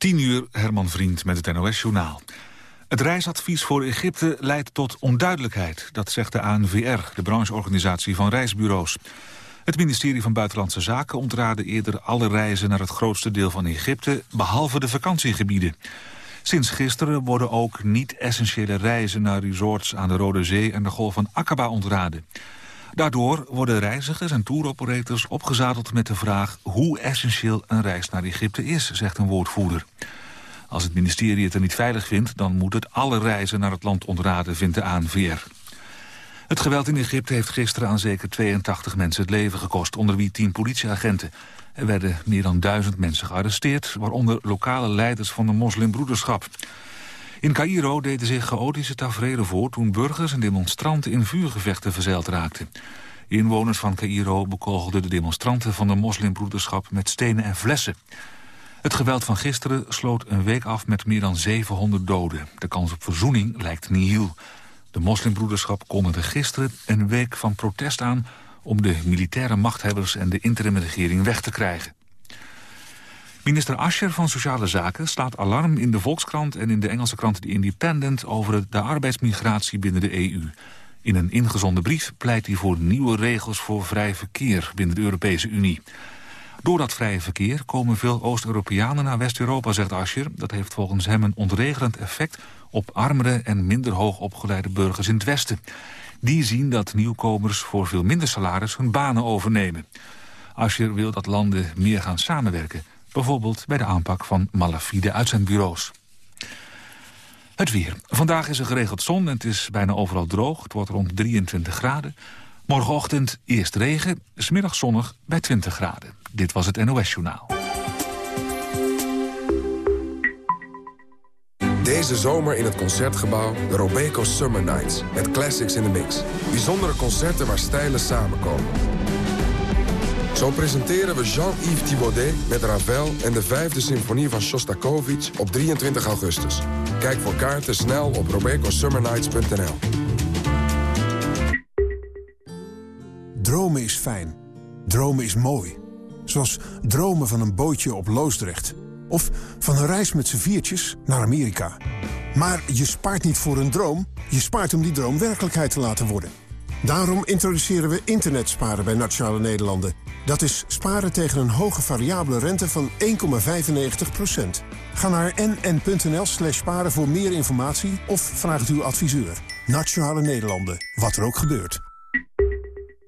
10 uur, Herman Vriend met het NOS-journaal. Het reisadvies voor Egypte leidt tot onduidelijkheid. Dat zegt de ANVR, de brancheorganisatie van reisbureaus. Het ministerie van Buitenlandse Zaken ontraadde eerder alle reizen naar het grootste deel van Egypte, behalve de vakantiegebieden. Sinds gisteren worden ook niet-essentiële reizen naar resorts aan de Rode Zee en de Golf van Aqaba ontraden. Daardoor worden reizigers en touroperators opgezadeld met de vraag hoe essentieel een reis naar Egypte is, zegt een woordvoerder. Als het ministerie het er niet veilig vindt, dan moet het alle reizen naar het land ontraden, vindt de ANVR. Het geweld in Egypte heeft gisteren aan zeker 82 mensen het leven gekost, onder wie 10 politieagenten. Er werden meer dan duizend mensen gearresteerd, waaronder lokale leiders van de moslimbroederschap. In Cairo deden zich chaotische tafereelen voor toen burgers en demonstranten in vuurgevechten verzeild raakten. Inwoners van Cairo bekogelden de demonstranten van de moslimbroederschap met stenen en flessen. Het geweld van gisteren sloot een week af met meer dan 700 doden. De kans op verzoening lijkt nihil. De moslimbroederschap kondigde gisteren een week van protest aan... om de militaire machthebbers en de interimregering weg te krijgen. Minister Ascher van Sociale Zaken slaat alarm in de Volkskrant... en in de Engelse krant The Independent over de arbeidsmigratie binnen de EU. In een ingezonden brief pleit hij voor nieuwe regels voor vrij verkeer binnen de Europese Unie. Door dat vrije verkeer komen veel Oost-Europeanen naar West-Europa, zegt Ascher. Dat heeft volgens hem een ontregelend effect op armere en minder hoog opgeleide burgers in het Westen. Die zien dat nieuwkomers voor veel minder salaris hun banen overnemen. Ascher wil dat landen meer gaan samenwerken. Bijvoorbeeld bij de aanpak van malafide uitzendbureaus. Het weer. Vandaag is er geregeld zon en het is bijna overal droog. Het wordt rond 23 graden. Morgenochtend eerst regen, smiddag zonnig bij 20 graden. Dit was het NOS Journaal. Deze zomer in het Concertgebouw de Robeco Summer Nights. Met classics in the mix. Bijzondere concerten waar stijlen samenkomen. Zo presenteren we Jean-Yves Thibaudet met Ravel... en de vijfde symfonie van Shostakovich op 23 augustus. Kijk voor kaarten snel op robecosummernights.nl. Dromen is fijn. Dromen is mooi. Zoals dromen van een bootje op Loosdrecht. Of van een reis met z'n viertjes naar Amerika. Maar je spaart niet voor een droom. Je spaart om die droom werkelijkheid te laten worden. Daarom introduceren we internetsparen bij Nationale Nederlanden. Dat is sparen tegen een hoge variabele rente van 1,95%. Ga naar nn.nl slash sparen voor meer informatie of vraag het uw adviseur. Nationale Nederlanden, wat er ook gebeurt.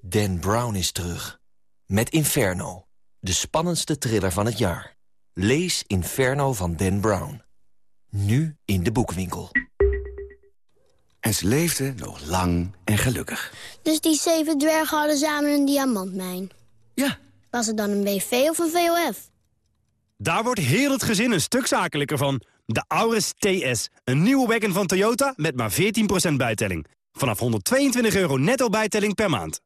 Dan Brown is terug. Met Inferno, de spannendste thriller van het jaar. Lees Inferno van Dan Brown. Nu in de boekwinkel. En ze leefden nog lang en gelukkig. Dus die zeven dwergen hadden samen een diamantmijn? Ja. Was het dan een BV of een VOF? Daar wordt heel het gezin een stuk zakelijker van. De Auris TS, een nieuwe wagon van Toyota met maar 14% bijtelling. Vanaf 122 euro netto bijtelling per maand.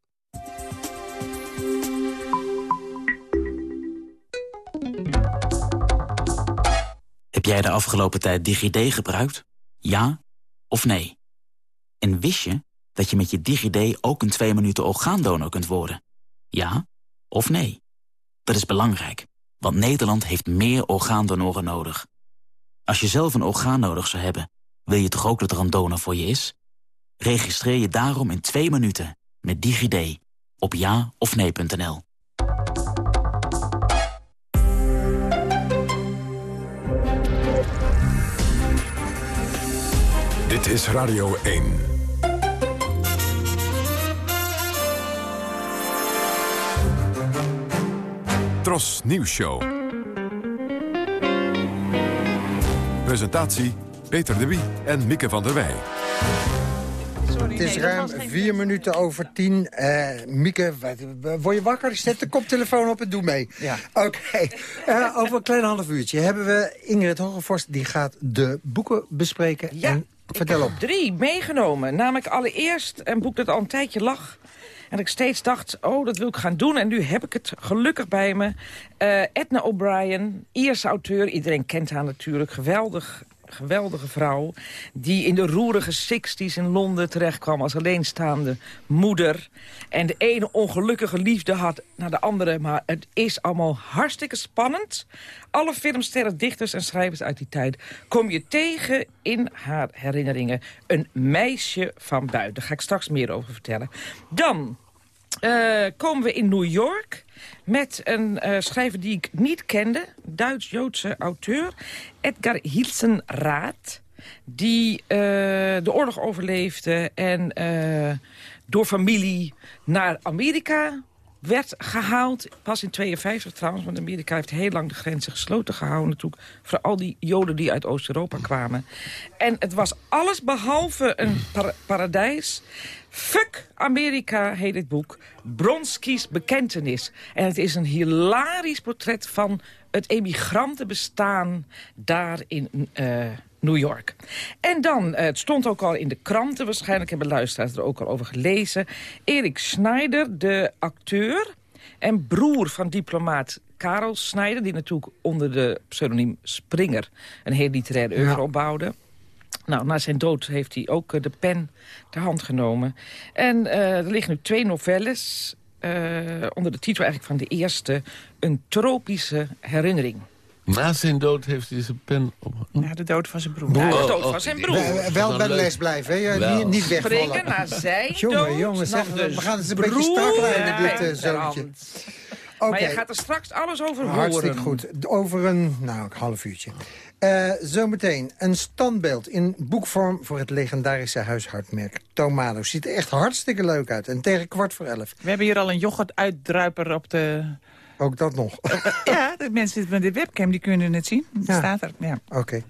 Heb jij de afgelopen tijd DigiD gebruikt? Ja of nee? En wist je dat je met je DigiD ook een twee minuten orgaandonor kunt worden? Ja of nee? Dat is belangrijk, want Nederland heeft meer orgaandonoren nodig. Als je zelf een orgaan nodig zou hebben, wil je toch ook dat er een donor voor je is? Registreer je daarom in twee minuten met DigiD op ja of nee.nl. Dit is Radio 1. Tros Nieuws Show. Presentatie Peter de Wie en Mieke van der Wij. Het is ruim vier minuten over tien. Uh, Mieke, word je wakker? Zet de koptelefoon op en doe mee. Ja. Oké. Uh, over een klein half uurtje hebben we Ingrid Hogevorst. Die gaat de boeken bespreken. Ja, en vertel ik op. heb drie meegenomen. Namelijk allereerst een boek dat al een tijdje lag. En ik steeds dacht, oh, dat wil ik gaan doen. En nu heb ik het gelukkig bij me. Eh, Edna O'Brien, Ierse auteur. Iedereen kent haar natuurlijk. Geweldig geweldige vrouw... die in de roerige 60s in Londen terechtkwam als alleenstaande moeder. En de ene ongelukkige liefde had naar de andere. Maar het is allemaal hartstikke spannend. Alle filmsterren, dichters en schrijvers uit die tijd... kom je tegen in haar herinneringen. Een meisje van buiten. Daar ga ik straks meer over vertellen. Dan uh, komen we in New York met een uh, schrijver die ik niet kende. Duits-Joodse auteur. Edgar Hilsenrath. Die uh, de oorlog overleefde en door familie naar Amerika werd gehaald. Pas in 52 trouwens, want Amerika heeft heel lang de grenzen gesloten gehouden. Natuurlijk voor al die Joden die uit Oost-Europa kwamen. En het was alles behalve een par paradijs. Fuck Amerika heet het boek. Bronski's bekentenis. En het is een hilarisch portret van het emigrantenbestaan daar in uh, New York. En dan, uh, het stond ook al in de kranten, waarschijnlijk hebben luisteraars er ook al over gelezen. Erik Schneider, de acteur en broer van diplomaat Karel Schneider... die natuurlijk onder de pseudoniem Springer een heel literaire oeuvre ja. opbouwde. Nou, na zijn dood heeft hij ook uh, de pen ter hand genomen. En uh, er liggen nu twee novelles uh, onder de titel eigenlijk van de eerste... Een tropische herinnering. Na zijn dood heeft hij zijn pen op... Na de dood van zijn broer. Na de dood van zijn broer. Wel, wel bij de les blijven, hè? Niet, niet wegvallen. Springen naar zijn jongen, dood. Jongen, zeg, dus we gaan het een beetje strak leiden, dit uh, zoontje. Okay. Maar je gaat er straks alles over horen. Hartstikke goed. Over een nou, half uurtje. Uh, zometeen een standbeeld in boekvorm voor het legendarische huishoudmerk Tomado. Ziet er echt hartstikke leuk uit. En tegen kwart voor elf. We hebben hier al een yoghurt-uitdruiper op de... Ook dat nog? ja, de mensen met de webcam die kunnen het zien. Ja. staat er, ja. Oké. Okay.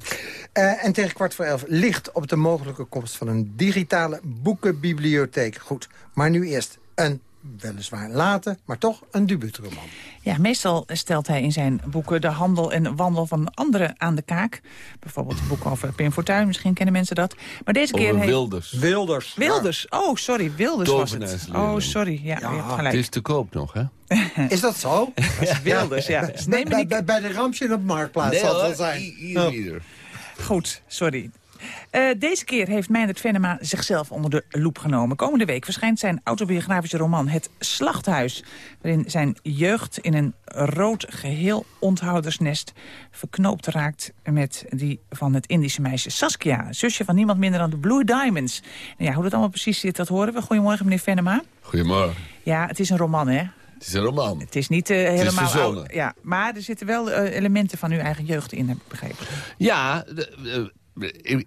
Uh, en tegen kwart voor elf ligt op de mogelijke komst van een digitale boekenbibliotheek. Goed, maar nu eerst een weliswaar later, maar toch een debuutroman. Ja, meestal stelt hij in zijn boeken de handel en wandel van anderen aan de kaak. Bijvoorbeeld een boek over Pim Fortuyn, misschien kennen mensen dat. Maar deze over keer heeft... Wilders. Wilders. Wilders, ja. oh sorry, Wilders was het. Oh sorry, ja, ja. Het is te koop nog, hè? Is dat zo? dat is Wilders, ja. Dus bij, bij, bij, bij de Ramsje op Marktplaats nee, zal het wel zijn. Goed, sorry. Uh, deze keer heeft Meindert Venema zichzelf onder de loep genomen. Komende week verschijnt zijn autobiografische roman Het Slachthuis... waarin zijn jeugd in een rood geheel onthoudersnest... verknoopt raakt met die van het Indische meisje Saskia... zusje van niemand minder dan de Blue Diamonds. Nou ja, hoe dat allemaal precies zit, dat horen we. Goedemorgen, meneer Venema. Goedemorgen. Ja, het is een roman, hè? Het is een roman. Het is niet uh, helemaal... Het is oud, ja, maar er zitten wel uh, elementen van uw eigen jeugd in, heb ik begrepen. Ja, de,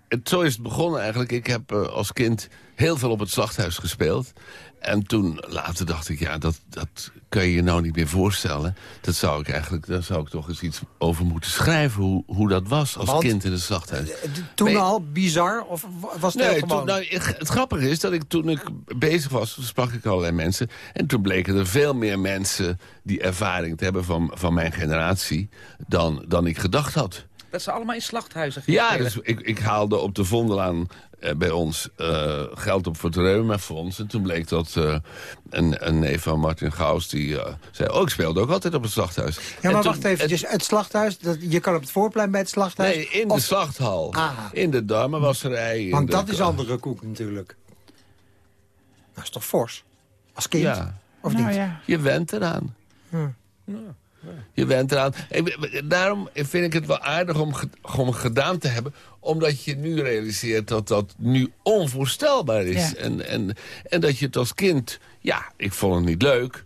het, zo is het begonnen eigenlijk. Ik heb uh, als kind heel veel op het slachthuis gespeeld. En toen later dacht ik, ja, dat, dat kan je je nou niet meer voorstellen. Dat zou ik eigenlijk, daar zou ik toch eens iets over moeten schrijven. Hoe, hoe dat was als Want, kind in het slachthuis. Toen maar, al bizar? Of was het nee, gewoon? Toen, nou, het grappige is dat ik toen ik bezig was, sprak ik allerlei mensen. En toen bleken er veel meer mensen die ervaring te hebben van, van mijn generatie... Dan, dan ik gedacht had. Dat ze allemaal in slachthuizen Ja, dus ik, ik haalde op de Vondelaan uh, bij ons uh, geld op voor het Reumafonds. En toen bleek dat uh, een, een neef van Martin Gauws... die zei, oh, ik speelde ook altijd op het slachthuis. Ja, maar en wacht even, het, het slachthuis, dat, je kan op het voorplein bij het slachthuis... Nee, in of... de slachthal. Aha. In de darmenwasserij. Want de, dat is andere koek natuurlijk. Dat is toch fors? Als kind? Ja. Of nou, niet? Ja. Je went eraan. Hm. Je went eraan. Daarom vind ik het wel aardig om, om gedaan te hebben. Omdat je nu realiseert dat dat nu onvoorstelbaar is. Ja. En, en, en dat je het als kind... Ja, ik vond het niet leuk.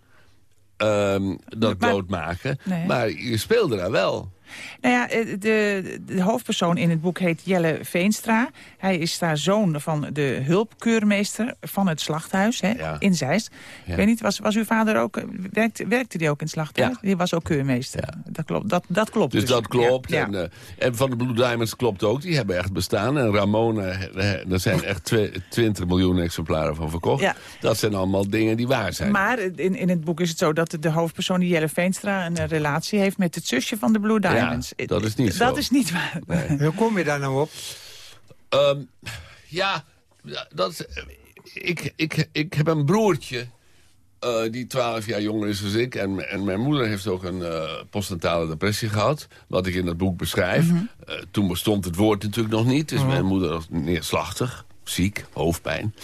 Um, dat Maar- doodmaken. Nee. Maar je speelde daar wel. Nou ja, eh, de, de hoofdpersoon in het boek heet Jelle Veenstra. Hij is daar zoon van de hulpkeurmeester van het slachthuis hè, Ja. in Zeist. Ja. Ik weet niet, was, was uw vader ook, eh, werkte, werkte die ook in het slachthuis? Ja. Die was ook keurmeester. Dat klopt. Dat, dat klopt Dus dat klopt. En, eh, en van de Blue Diamonds klopt ook. Die hebben echt bestaan. En Ramona, er zijn echt twe- 20 miljoen exemplaren van verkocht. Dat zijn allemaal dingen die waar zijn. Maar in, in het boek is het zo dat de hoofdpersoon, die Jelle Veenstra... een relatie heeft met het zusje van de Blue Diamonds. Dat is niet Dat zo. is niet waar. Hoe kom je daar nou op? Ehm, ja, dat, ik, ik, ik heb een broertje. eh, die 12 jaar jonger is dan ik. En, en mijn moeder heeft ook een eh, postnatale depressie gehad. Wat ik in dat boek beschrijf. Mhm. Eh, toen bestond het woord natuurlijk nog niet. Dus Mhm. mijn moeder was neerslachtig, ziek, hoofdpijn.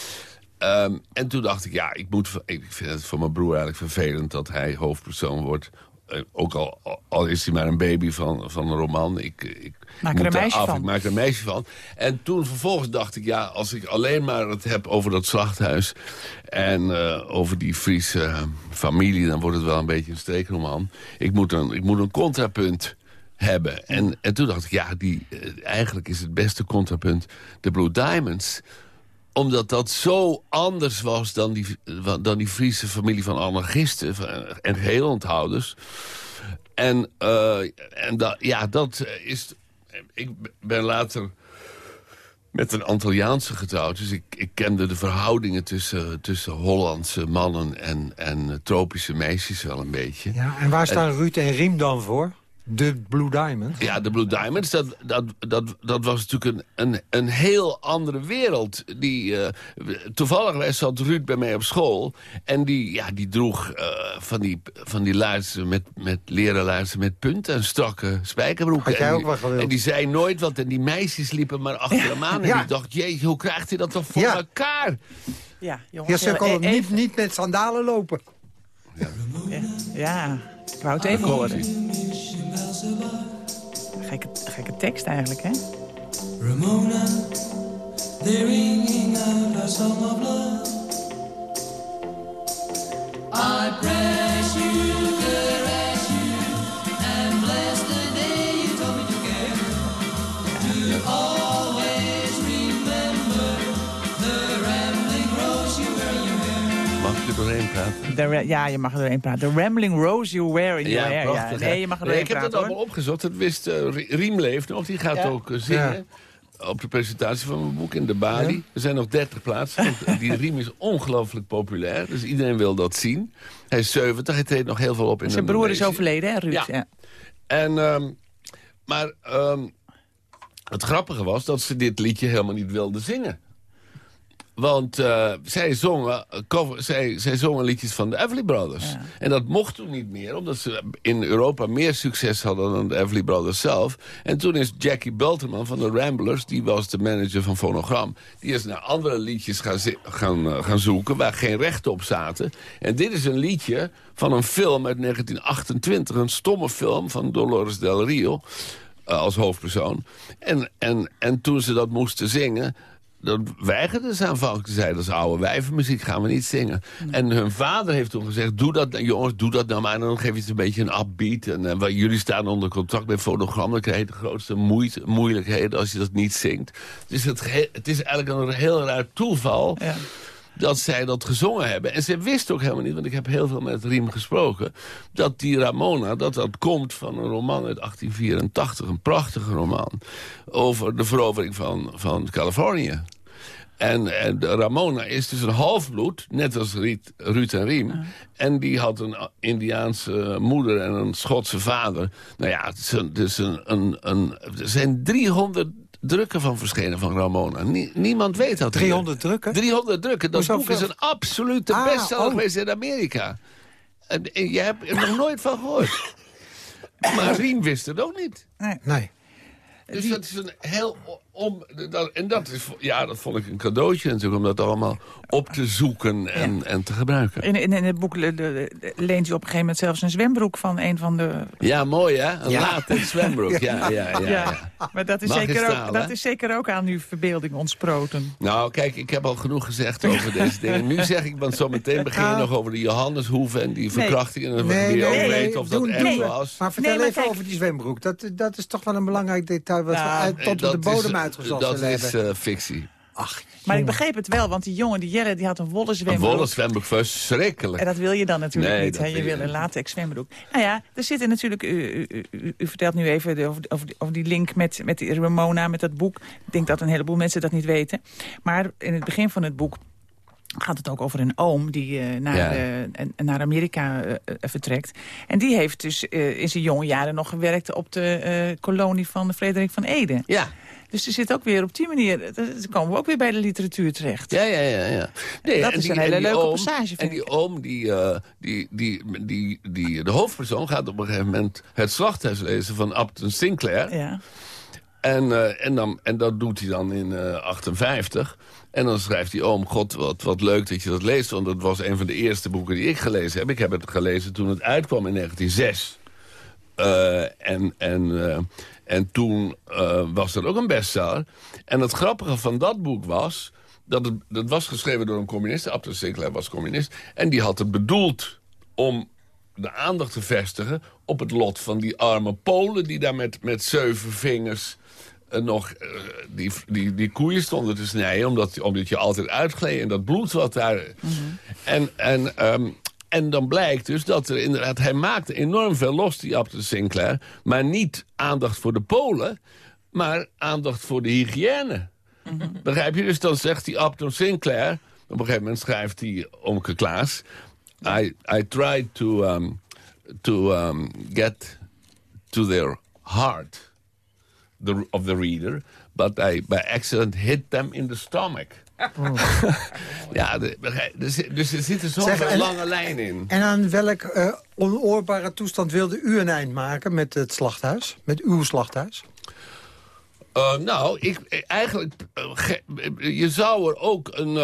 Ehm, en toen dacht ik, ja, ik, moet, ik vind het voor mijn broer eigenlijk vervelend... dat hij hoofdpersoon wordt. Eh, ook al, al is hij maar een baby van, van een roman. Ik, ik Maak er een meisje af, van. Ik maak er een meisje van. En toen vervolgens dacht ik, ja, als ik alleen maar het heb over dat slachthuis... en eh, over die Friese eh, familie, dan wordt het wel een beetje een streekroman. Ik moet een, ik moet een contrapunt hebben. En, en toen dacht ik, ja, die, eh, eigenlijk is het beste contrapunt de Blue Diamonds omdat dat zo anders was dan die, dan die Friese familie van anarchisten en heelonthouders. En, eh, en dat, ja, dat is... Ik ben later met een Antilliaanse getrouwd. Dus ik, ik kende de verhoudingen tussen, tussen Hollandse mannen en, en tropische meisjes wel een beetje. Ja, en waar staan Ruud en Riem dan voor? De Blue Diamond? Ja, de Blue Diamonds, dat, dat, dat, dat was natuurlijk een, een, een heel andere wereld. Die, eh, toevallig zat Ruud bij mij op school. En die, ja, die droeg eh, van die, van die luizen met, met leren luizen met punten en strakke spijkerbroeken. Had jij En ook die- wel gewild? En die zei nooit wat. En die meisjes liepen maar achter hem aan. En Ja. ik dacht, jeetje, hoe krijgt hij dat toch voor Ja. elkaar? Ja, Ja, jongens. ze eh, kon niet, niet met sandalen lopen. Ja, ik wou het even horen. Gekke, gekke tekst eigenlijk, hè? Ramona, they're ringing out our song of. I press doorheen praten? De ra- ja, je mag er doorheen praten. The Rambling Rose You Wear in Your Hair. Ja. Nee, je mag er Nee, doorheen Ik heb praten, dat hoor. allemaal opgezocht. Dat wist eh, Rie- Riem leeft nog. Die gaat Ja. ook eh, zingen. Op de presentatie van mijn boek in de Bali. Er zijn nog 30 plaatsen. Want die Riem is ongelooflijk populair. Dus iedereen wil dat zien. Hij is 70. Hij treedt nog heel veel op in Zijn broer is overleden, hè, Ruud? Ja. Ja. En, ehm, maar ehm, het grappige was dat ze dit liedje helemaal niet wilden zingen. Want eh, zij, zongen, cover, zij, zij zongen liedjes van de Everly Brothers. En dat mocht toen niet meer, omdat ze in Europa meer succes hadden dan de Everly Brothers zelf. En toen is Jackie Belterman van de Ramblers, die was de manager van Phonogram... die is naar andere liedjes gaan, gaan, eh, gaan zoeken waar geen rechten op zaten. En dit is een liedje van een film uit 1928, een stomme film van Dolores Del Rio... eh, als hoofdpersoon. En, en, en toen ze dat moesten zingen... Dan weigerden ze aanvankelijk. Ze zeiden, dat is oude wijvenmuziek, gaan we niet zingen. En hun vader heeft toen gezegd, doe dat, jongens, doe dat nou maar. En dan geef je het een beetje een upbeat. En eh, waar jullie staan onder contract bij fonogram... dan krijg je de grootste moeite, moeilijkheden als je dat niet zingt. Dus het, het is eigenlijk een heel raar toeval... dat zij dat gezongen hebben. En ze wist ook helemaal niet, want ik heb heel veel met Riem gesproken... dat die Ramona, dat dat komt van een roman uit 1884. Een prachtige roman. Over de verovering van, van Californië. En, en Ramona is dus een halfbloed, net als Riet, Ruud en Riem. En die had een Indiaanse moeder en een Schotse vader. Nou ja, het is een, het is een, een, een, er zijn 300 drukken van verschenen van Ramona. Nie- niemand weet dat. hier. 300 drukken? 300 drukken. Dat Hoezo boek is een absolute Ah, bestseller oh. geweest in Amerika. En, en je hebt er nog nooit van gehoord. Maar Riem wist het ook niet. Nee. Dus dat is een heel... Om, dat, en dat, is, ja, dat vond ik een cadeautje natuurlijk... om dat allemaal op te zoeken en, en te gebruiken. In, in, in het boek le- le- le- leent je op een gegeven moment zelfs een zwembroek van een van de... Ja, mooi hè? Een Ja. latex zwembroek. Ja, ja, ja, ja. Maar dat is, zeker ook, hè? dat is zeker ook aan uw verbeelding ontsproten. Nou, kijk, ik heb al genoeg gezegd over deze dingen. Nu zeg ik, want zo meteen begin je nog over de Johanneshoeve... en die verkrachtingen. En Nee, wie ook nee, weet nee, of dat doen, echt was. Maar vertel Nee, maar even kijk- over die zwembroek. Dat, dat is toch wel een belangrijk detail... wat we Nou, uit, tot op de bodem is- uitgezocht Dat zullen is hebben. eh, fictie. Ach, Maar ik begreep het wel, want die jongen, die Jelle, die had een wollen Een zwembroek. wollen zwembroek, verschrikkelijk. En dat wil je dan natuurlijk Nee, niet. dat Hè? Je wil een latex zwembroek. Nou ja, er zitten natuurlijk... U, u, u, u vertelt nu even de- over, over, die- over die link met, met die Ramona, met dat boek. Ik denk dat een heleboel mensen dat niet weten. Maar in het begin van het boek gaat het ook over een oom die eh, naar, Ja. eh, naar Amerika eh, vertrekt. En die heeft dus in zijn jonge jaren nog gewerkt op de kolonie van Frederik van Ede. Ja. Dus er zit ook weer op die manier... Dan komen we ook weer bij de literatuur terecht. Ja, ja, ja, ja. Dat en is een en hele leuke oom- passage, vind En die oom, die, die, die, die, die, de hoofdpersoon gaat op een gegeven moment het slachthuis lezen van Upton Sinclair. Ja. En, eh, en, dan, en dat doet hij dan in eh 58. En dan schrijft hij, oom, god, wat, wat leuk dat je dat leest. Want dat was een van de eerste boeken die ik gelezen heb. Ik heb het gelezen toen het uitkwam in 1906. Eh, en, en, en toen was dat ook een bestseller. En het grappige van dat boek was... dat het, dat was geschreven door een communist. Upton Sinclair was communist. En die had het bedoeld om de aandacht te vestigen... op het lot van die arme Polen... die daar met, met zeven vingers nog eh, die, die, die koeien stonden te snijden... omdat, omdat je altijd uitgleed en dat bloed wat daar... En, en, ehm, en dan blijkt dus dat er inderdaad... Hij maakte enorm veel los, die Upton Sinclair. Maar niet aandacht voor de Polen, maar aandacht voor de hygiëne. Begrijp je? Dus dan zegt die Upton Sinclair... Op een gegeven moment schrijft hij Omke Klaas... I, I tried to, um, to um, get to their heart the, of the reader... but I by accident hit them in the stomach. ja, de- begrijp- dus, dus er zit er zo'n lange lijn in. En aan welk eh, onoorbare toestand wilde u een eind maken met het slachthuis? Met uw slachthuis? Eh, nou, ik, eh, eigenlijk, ge- je zou er ook een,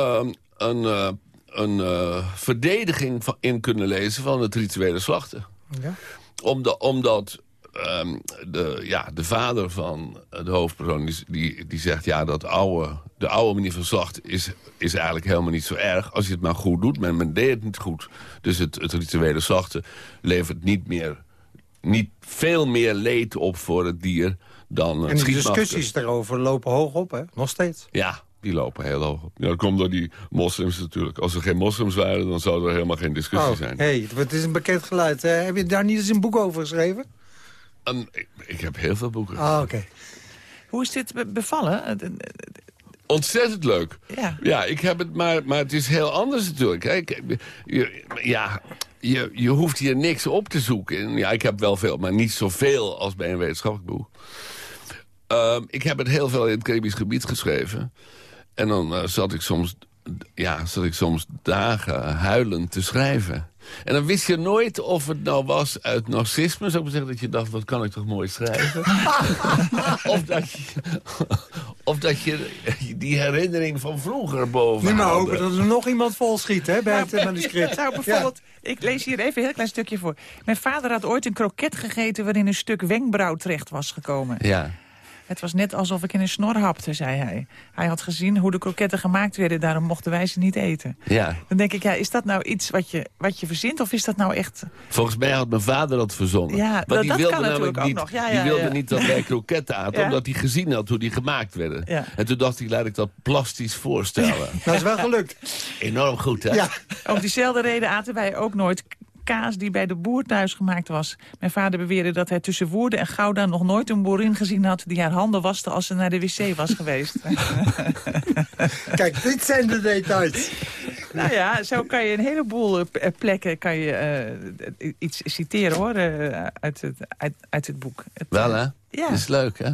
een, een verdediging van in kunnen lezen van het rituele slachten. Ja. Omdat, omdat ehm, de, ja, de vader van de hoofdpersoon die, die, die zegt... ja, dat oude, de oude manier van slachten is, is eigenlijk helemaal niet zo erg... als je het maar goed doet, maar men deed het niet goed. Dus het, het rituele slachten levert niet, meer, niet veel meer leed op voor het dier... dan het En de discussies daarover lopen hoog op, hè? Nog steeds. Ja, die lopen heel hoog op. Ja, dat komt door die moslims natuurlijk. Als er geen moslims waren, dan zou er helemaal geen discussie Oh, zijn. hey, het is een bekend geluid. hè. heb je daar niet eens een boek over geschreven? Ik, ik heb heel veel boeken. Ah, oké. Hoe is dit be- bevallen? Ontzettend leuk. Ja. Ja, ik heb het, maar, maar het is heel anders natuurlijk. Ik- je, ja, je, je hoeft hier niks op te zoeken. En Ja, ik heb wel veel, maar niet zoveel als bij een wetenschappelijk boek. Ehm, ik heb het heel veel in het Caribisch gebied geschreven. En dan eh, zat, ik soms, ja, zat ik soms dagen huilend te schrijven. En dan wist je nooit of het nou was uit narcisme. Zou ik maar zeggen dat je dacht, wat kan ik toch mooi schrijven. of, dat je, of dat je die herinnering van vroeger boven Nu maar haalde. hopen dat er nog iemand vol schiet, hè, bij het eh, manuscript. Nou, bijvoorbeeld, ik lees hier even een heel klein stukje voor. Mijn vader had ooit een kroket gegeten waarin een stuk wenkbrauw terecht was gekomen. Ja. Het was net alsof ik in een snor hapte, zei hij. Hij had gezien hoe de kroketten gemaakt werden, daarom mochten wij ze niet eten. Ja. Dan denk ik, ja, is dat nou iets wat je, wat je verzint of is dat nou echt... Volgens mij had mijn vader dat verzonnen. Ja, Want dat- die dat wilde kan namelijk niet, nog. Ja, die wilde ja. niet dat wij kroketten aten, omdat hij gezien had hoe die gemaakt werden. Ja. En toen dacht ik, laat ik dat plastisch voorstellen. Dat is wel gelukt. Enorm goed, hè? Ja. Om diezelfde reden aten wij ook nooit kaas die bij de boer thuis gemaakt was. Mijn vader beweerde dat hij tussen Woerden en Gouda nog nooit een boerin gezien had... die haar handen waste als ze naar de wc was geweest. Kijk, dit zijn de details. nou ja, zo kan je een heleboel eh, plekken kan je, eh, iets citeren hoor, eh, uit, het, uit, uit het boek. Het, Wel, hè? Ja. Is leuk, hè?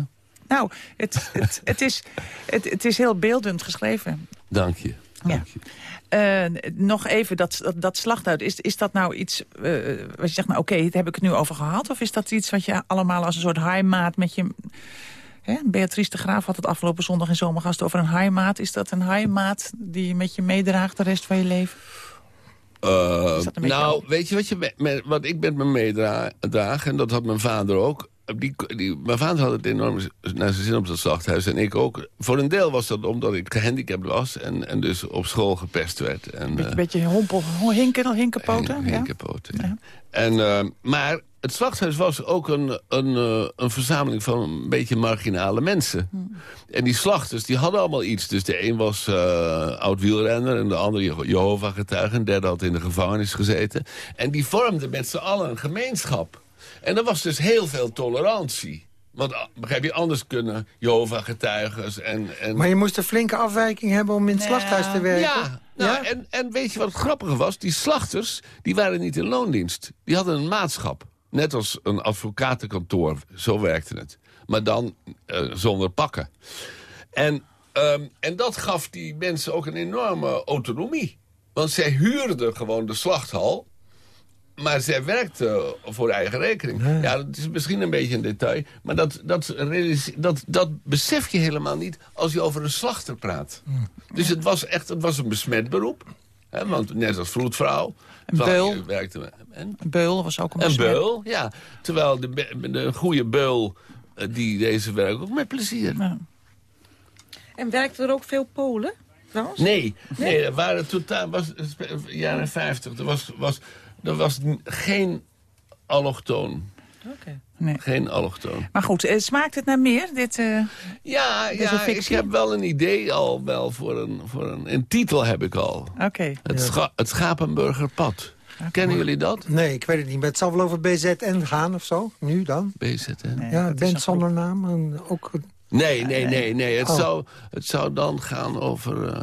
Nou, het, het, het, is, het, het is heel beeldend geschreven. Dank je. Ja. Eh, nog even dat, dat, dat slachthuis. Is, is dat nou iets eh, wat je zegt, nou oké, daar heb ik het nu over gehad? Of is dat iets wat je allemaal als een soort heimaat met je... Hè? Beatrice de Graaf had het afgelopen zondag in Zomergast over een heimaat. Is dat een heimaat die je met je meedraagt de rest van je leven? Eh, nou, weet je wat, je met- wat ik met me meedraag, en dat had mijn vader ook. Die, die, mijn vader had het enorm naar zijn zin op dat slachthuis en ik ook. Voor een deel was dat omdat ik gehandicapt was en, en dus op school gepest werd. En, Beetje, eh, beetje hompel, hinken, hinkenpoten? Hen- ja? hinkenpoten, ja. En, eh, maar het slachthuis was ook een, een, eh, een verzameling van een beetje marginale mensen. En die slachters die hadden allemaal iets. Dus de een was eh, oud wielrenner en de andere Je- Jehovah-getuige. En de derde had in de gevangenis gezeten. En die vormden met z'n allen een gemeenschap. En er was dus heel veel tolerantie. Want ah, begrijp je, anders kunnen Jehovah-getuigers en, en... Maar je moest een flinke afwijking hebben om in het slachthuis te werken. Ja, nou, En, en weet je wat het grappige was? Die slachters die waren niet in loondienst. Die hadden een maatschap. Net als een advocatenkantoor. Zo werkte het. maar dan eh, zonder pakken. En, ehm, en dat gaf die mensen ook een enorme autonomie. Want zij huurden gewoon de slachthal... Maar zij werkte voor eigen rekening. Ja. dat is misschien een beetje een detail. Maar dat, dat, dat, dat besef je helemaal niet als je over een slachter praat. Dus het was echt het was een besmet beroep. Hè, want net als vroedvrouw. Een terwijl beul. je Werkte, en, Een beul was ook een een besmet. beul, ja. Terwijl de, de goede beul, eh, die deze werkt ook met plezier. En werkten er ook veel Polen? trouwens? Nee, nee, er waren totaal, was, jaren 50, er was, was, er was geen allochtoon. Oké. Nee. Geen allochtoon. Maar goed, eh, smaakt het naar meer? Dit, eh, Ja, ja ik heb wel een idee al wel voor een, voor een, een titel heb ik al. Oké. Het, scha het Schapenburgerpad. Kennen jullie dat? Nee, ik weet het niet. Maar het zal wel over BZN gaan of zo. Nu dan? BZN? ja, band zonder naam. En ook... Nee, nee, nee, nee. Het, Oh. zou, het zou dan gaan over... eh,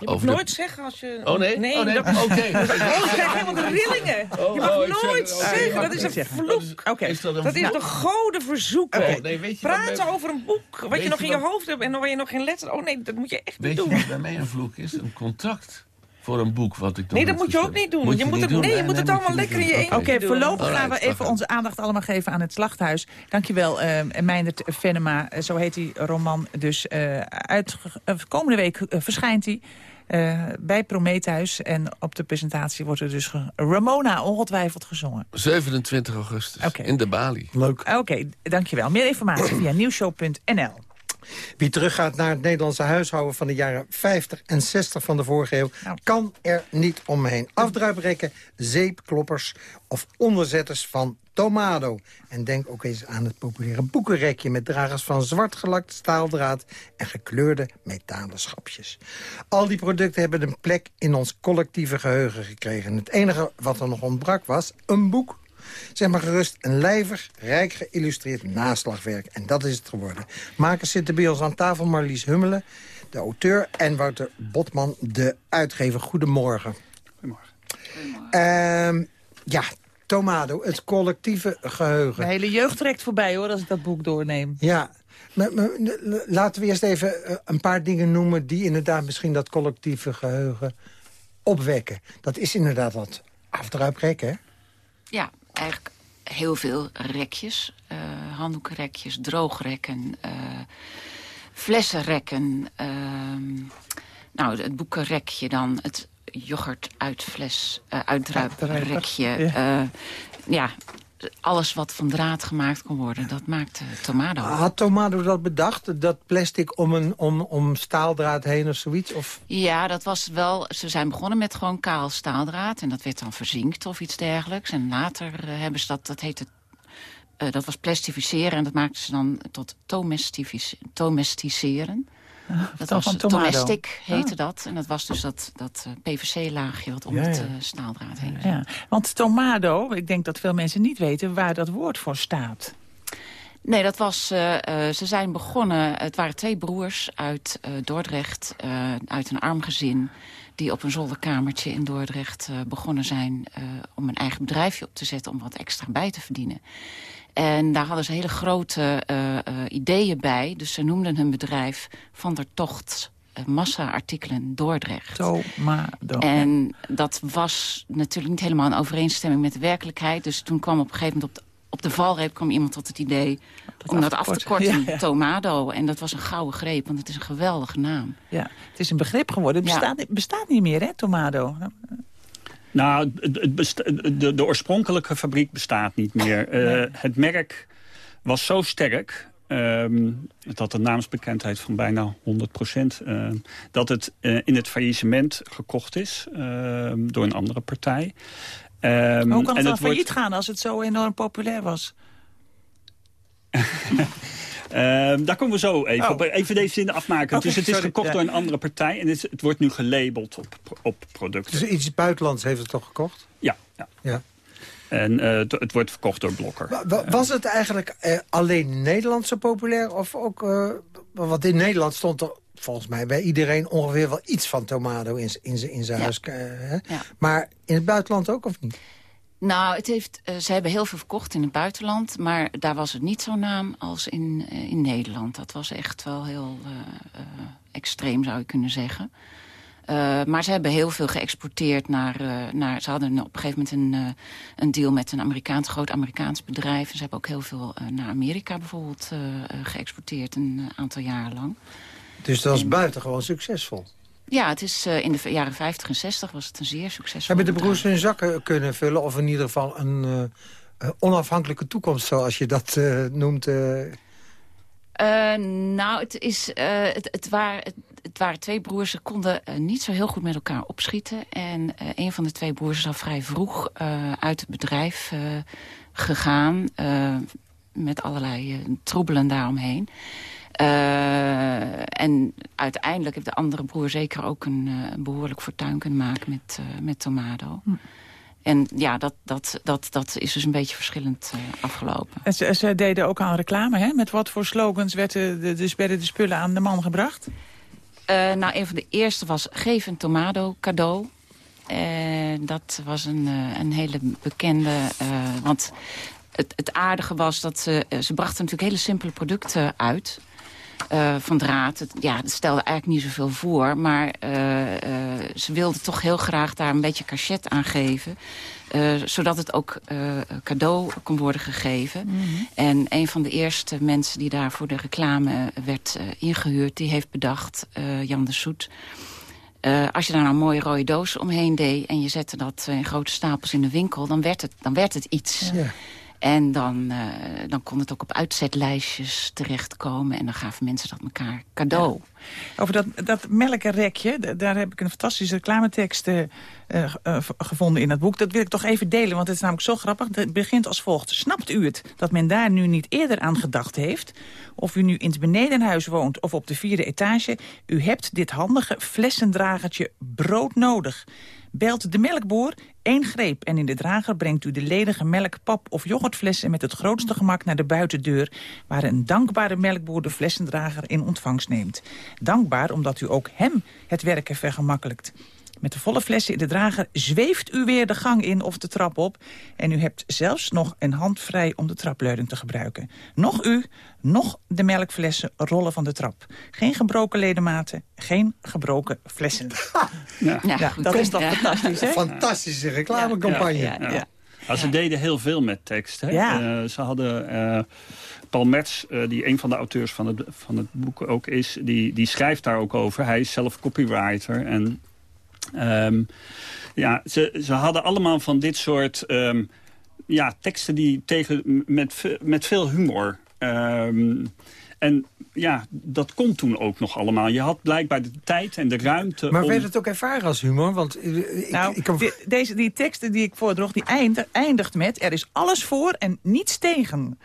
Je moet de- nooit zeggen als je... Oh, nee? Nee, Oh, nee. dat... Oké. Oh, ik krijg helemaal de rillingen. Oh, je mag oh, zeg nooit. Oh, zeggen, je mag dat is een vloek. Oké. Dat is de gode verzoeken. Nee, weet je Praten bij- over een boek wat Weet je nog je in je wat- hoofd hebt en waar je nog geen letter... Oh nee, dat moet je echt Weet niet je doen. wat bij mij een vloek is? Een contract voor een boek wat ik dan Nee, dat moet je ook niet doen. Je moet het- nee, je moet het allemaal lekker in je eentje doen. Oké, voorlopig gaan we even onze aandacht allemaal geven aan het slachthuis. Dankjewel, uh, Meindert Venema. Eh, Zo heet die roman. Dus eh, uit, eh, komende week eh, verschijnt hij eh, bij Prometheus. En op de presentatie wordt er dus Ramona ongetwijfeld gezongen. 27 augustus, Oké. in de Bali. Leuk. Oké, dankjewel. Meer informatie via nieuwshow.nl. Wie teruggaat naar het Nederlandse huishouden van de jaren 50 en 60 van de vorige eeuw... Nou. kan er niet omheen. Afdruiprekken, zeepkloppers of onderzetters van Tomado. En denk ook eens aan het populaire boekenrekje... met dragers van zwart gelakt staaldraad en gekleurde metalen schapjes. Al die producten hebben een plek in ons collectieve geheugen gekregen. Het enige wat er nog ontbrak was een boek Zeg maar gerust een lijvig, rijk geïllustreerd naslagwerk. En dat is het geworden. Makers zitten bij ons aan tafel Marlies Hummelen, de auteur... en Wouter Botman, de uitgever. Goedemorgen. Goedemorgen. ja, Tomado, het collectieve geheugen. De hele jeugd trekt voorbij hoor, als ik dat boek doorneem. Ja, maar, maar, l- laten we eerst even eh, een paar dingen noemen... die inderdaad misschien dat collectieve geheugen opwekken. Dat is inderdaad dat afdruiprek, hè? Ja, eigenlijk heel veel rekjes. eh handdoekenrekjes, droogrekken, eh, flessenrekken. ehm, nou, het boekenrekje dan, het yoghurt uit fles, eh ja, alles wat van draad gemaakt kon worden, dat maakte Tomado. Had Tomado dat bedacht? Dat plastic om, een, om, om staaldraad heen of zoiets? Of... Ja, dat was wel. Ze zijn begonnen met gewoon kaal staaldraad. En dat werd dan verzinkt of iets dergelijks. En later eh, hebben ze dat, dat heette. eh, dat was plastificeren en dat maakten ze dan tot domestific- domesticeren. Dat was van domestic heette Ah. dat. En dat was dus dat, dat eh, PVC-laagje wat om Ja, het eh, staaldraad heen. Ja, want tomado, ik denk dat veel mensen niet weten waar dat woord voor staat. Nee, dat was, eh, ze zijn begonnen, het waren twee broers uit Dordrecht, uit een arm gezin... die op een zolderkamertje in Dordrecht begonnen zijn om een eigen bedrijfje op te zetten... om wat extra bij te verdienen. En daar hadden ze hele grote eh, eh, ideeën bij. Dus ze noemden hun bedrijf Van der Tocht eh, Massa-artikelen Dordrecht. Tomado. En dat was natuurlijk niet helemaal in overeenstemming met de werkelijkheid. Dus toen kwam op een gegeven moment op de, op de valreep kwam iemand tot het idee... om dat af te korten, Ja, ja. Tomado. En dat was een gouden greep, want het is een geweldige naam. Ja, het is een begrip geworden. Het Ja. bestaat, bestaat niet meer, hè, tomado? Nou, het, de, de oorspronkelijke fabriek bestaat niet meer. Eh, Het merk was zo sterk... ehm, het had een naamsbekendheid van bijna 100 procent... dat het eh, in het faillissement gekocht is ehm, door een andere partij. Ehm, Hoe kan het dan failliet wordt- gaan als het zo enorm populair was? Ehm, daar komen we zo even Oh. op. Even deze zin afmaken. Oké, dus het is sorry. gekocht Ja. door een andere partij... en het, wordt nu gelabeld op, op producten. Dus iets buitenlands heeft het toch gekocht? Ja, ja. Ja. En eh, het, het wordt verkocht door Blokker. Wa- wa- Was het eigenlijk eh, alleen in Nederland zo populair? Of ook, eh, want in Nederland stond er volgens mij bij iedereen ongeveer wel iets van Tomado in, in, in zijn Ja. huis. hè? Ja. Maar in het buitenland ook of niet? Nou, het heeft, eh, ze hebben heel veel verkocht in het buitenland. Maar daar was het niet zo'n naam als in, eh, in Nederland. Dat was echt wel heel eh, extreem, zou je kunnen zeggen. Maar ze hebben heel veel geëxporteerd naar... naar ze hadden op een gegeven moment een, een deal met een Amerikaans, groot Amerikaans bedrijf. En ze hebben ook heel veel naar Amerika bijvoorbeeld geëxporteerd... een aantal jaren lang. Dus dat was buitengewoon succesvol. Ja, het is, eh, in de jaren 50 en 60 was het een zeer succesvol Hebben de broers hun zakken kunnen vullen... of in ieder geval een eh, eh, onafhankelijke toekomst, zoals je dat noemt... nou, het, is, het, het, waren, het, het waren twee broers. Ze konden niet zo heel goed met elkaar opschieten. En een van de twee broers is al vrij vroeg uit het bedrijf gegaan. met allerlei troebelen daaromheen. Eh, en uiteindelijk heeft de andere broer zeker ook een, eh, behoorlijk fortuin kunnen maken met, eh, met Tomado. En ja, dat, dat, dat, dat is dus een beetje verschillend afgelopen. En ze, ze deden ook aan reclame, hè? Met wat voor slogans werden de, dus werden de spullen aan de man gebracht? Nou, een van de eerste was geef een tomado cadeau. En dat was een, een hele bekende... want het, het aardige was dat ze... ze brachten natuurlijk hele simpele producten uit... eh, van draad. Het, ja, dat stelde eigenlijk niet zoveel voor. Maar eh, eh, ze wilden toch heel graag daar een beetje cachet aan geven. zodat het ook cadeau kon worden gegeven. En een van de eerste mensen die daar voor de reclame werd eh, ingehuurd... die heeft bedacht, Jan de Soet... als je daar nou een mooie rode doos omheen deed... en je zette dat in grote stapels in de winkel... dan werd het, dan werd het iets. En dan, eh, dan kon het ook op uitzetlijstjes terechtkomen... en dan gaven mensen dat elkaar cadeau. Over dat, dat melkenrekje, daar heb ik een fantastische reclametekst eh, eh, gevonden in het boek. Dat wil ik toch even delen, want het is namelijk zo grappig. Het begint als volgt. Snapt u het dat men daar nu niet eerder aan gedacht heeft? Of u nu in het benedenhuis woont of op de vierde etage... u hebt dit handige flessendragertje brood nodig. Belt de melkboer, één greep en in de drager brengt u de ledige melk, pap of yoghurtflessen met het grootste gemak naar de buitendeur, waar een dankbare melkboer de flessendrager in ontvangst neemt. Dankbaar omdat u ook hem het werken vergemakkelijkt. Met de volle flessen in de drager zweeft u weer de gang in of de trap op. En u hebt zelfs nog een hand vrij om de trapleuning te gebruiken. Nog u, nog de melkflessen rollen van de trap. Geen gebroken ledematen, geen gebroken flessen. Ja, Ja, dat is toch Ja. fantastisch, hè? Fantastische reclamecampagne. Ja, ja, ja. Ja, ze deden heel veel met tekst. Hè? Ja. Eh, ze hadden eh, Paul Metz, eh, die een van de auteurs van het, van het boek ook is... Die, die schrijft daar ook over. Hij is zelf copywriter. En ehm, ja, ze, ze hadden allemaal van dit soort ehm, ja, teksten die tegen, met, met veel humor... Ehm, en ja, dat kon toen ook nog allemaal. Je had blijkbaar de tijd en de ruimte Maar om... werd het ook ervaren als humor? Want eh, ik, Nou, ik kan... die, deze, die teksten die ik voordroeg, die eindigt, eindigt met... er is alles voor en niets tegen.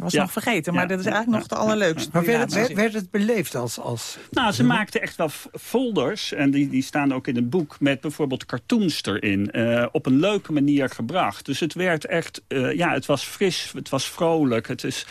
Dat was Ja. nog vergeten, maar Ja. dat is eigenlijk nog de allerleukste. Maar werd het, werd, beleefd als... als Nou, ze maakten echt wel folders. En die, die staan ook in het boek. Met bijvoorbeeld cartoons erin. eh, op een leuke manier gebracht. Dus het werd echt... eh, ja, het was fris. Het was vrolijk. Het is...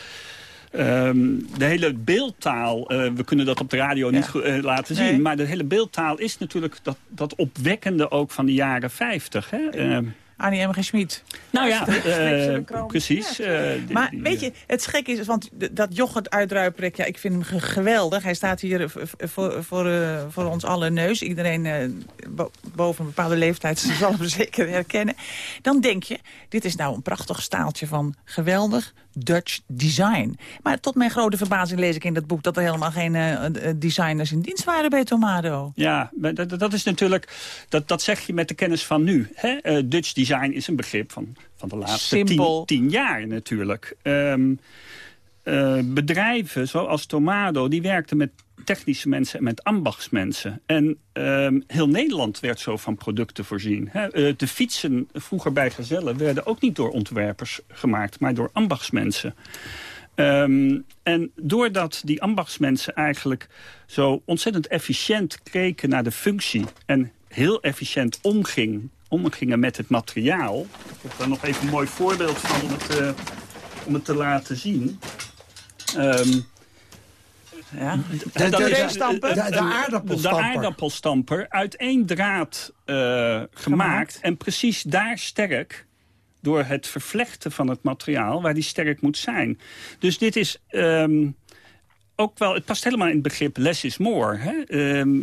ehm, de hele beeldtaal, eh, we kunnen dat op de radio niet Ja. laten zien... Nee. maar de hele beeldtaal is natuurlijk dat, dat opwekkende ook van de jaren 50. Hè? Ehm, Annie M. G. Schmid. nou ja, eh, precies. eh, Maar die, weet je, het gek is, want dat yoghurt-uitruiprek, ja, ik vind hem ge- geweldig. Hij staat hier eh, voor, voor, voor ons alle neus. Iedereen bo- boven een bepaalde leeftijd zal hem zeker herkennen. Dan denk je, dit is nou een prachtig staaltje van geweldig Dutch design. Maar tot mijn grote verbazing lees ik in dat boek... dat er helemaal geen eh, eh, designers in dienst waren bij Tomado. Ja, dat, dat is natuurlijk, dat, dat zeg je met de kennis van nu. Hè? Eh, Dutch design is een begrip van, van de laatste tien, tien jaar natuurlijk. Ehm, eh, bedrijven zoals Tomado, die werkten met technische mensen en met ambachtsmensen. En ehm, heel Nederland werd zo van producten voorzien. Eh, de fietsen vroeger bij Gazelle werden ook niet door ontwerpers gemaakt, maar door ambachtsmensen. Ehm, en doordat die ambachtsmensen eigenlijk zo ontzettend efficiënt keken naar de functie... en heel efficiënt omging, omgingen met het materiaal... ik heb daar nog even een mooi voorbeeld van om het, eh, om het te laten zien... Ehm, Ja. dat de- is- de- de- aardappelstamper. De aardappelstamper uit één draad eh, gemaakt. En precies daar sterk door het vervlechten van het materiaal... waar die sterk moet zijn. Dus dit is... ehm, ook wel, het past helemaal in het begrip less is more. Hè? Ehm,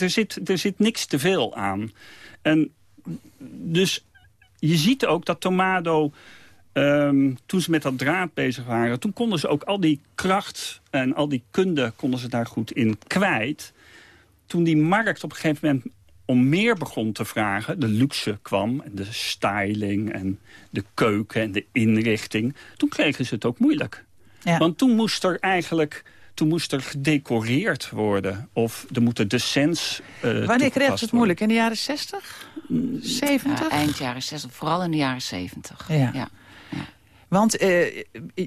er, zit, er zit niks te veel aan. En dus je ziet ook dat Tomado, ehm, toen ze met dat draad bezig waren... toen konden ze ook al die kracht en al die kunde konden ze daar goed in kwijt. Toen die markt op een gegeven moment om meer begon te vragen... de luxe kwam, en de styling en de keuken en de inrichting... toen kregen ze het ook moeilijk. Want toen moest er eigenlijk toen moest er gedecoreerd worden. Of er moeten decens uh, Wanneer kregen ze het moeilijk? In de jaren 60? 70? Ja, eind jaren 60, vooral in de jaren 70. Ja. ja. Want uh,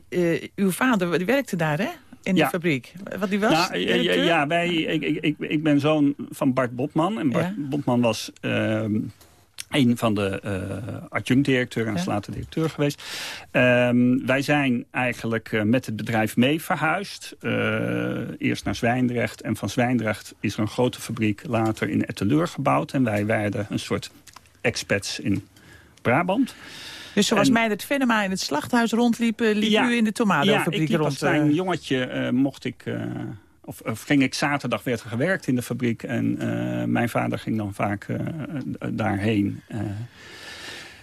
uh, uw vader die werkte daar, hè? In Ja. de fabriek. Wat die was? Nou, ja, ja, directeur? ja, wij, ik, ik, ik, ben zoon van Bart Botman. En Bart Ja. Botman was ehm, een van de eh adjunct-directeur en Ja. later directeur geweest. Ehm, wij zijn eigenlijk eh, met het bedrijf mee verhuisd. Eh, eerst naar Zwijndrecht. En van Zwijndrecht is er een grote fabriek later in Etteleur gebouwd. En wij werden een soort expats in Brabant. Dus zoals En- mij het Venema in het slachthuis rondliep... liep u in de ja, tomatenfabriek ik liep rond. als klein eh. jongetje eh, mocht ik... eh, of, of ging ik zaterdag, werd er gewerkt in de fabriek. En mijn vader ging dan vaak daarheen.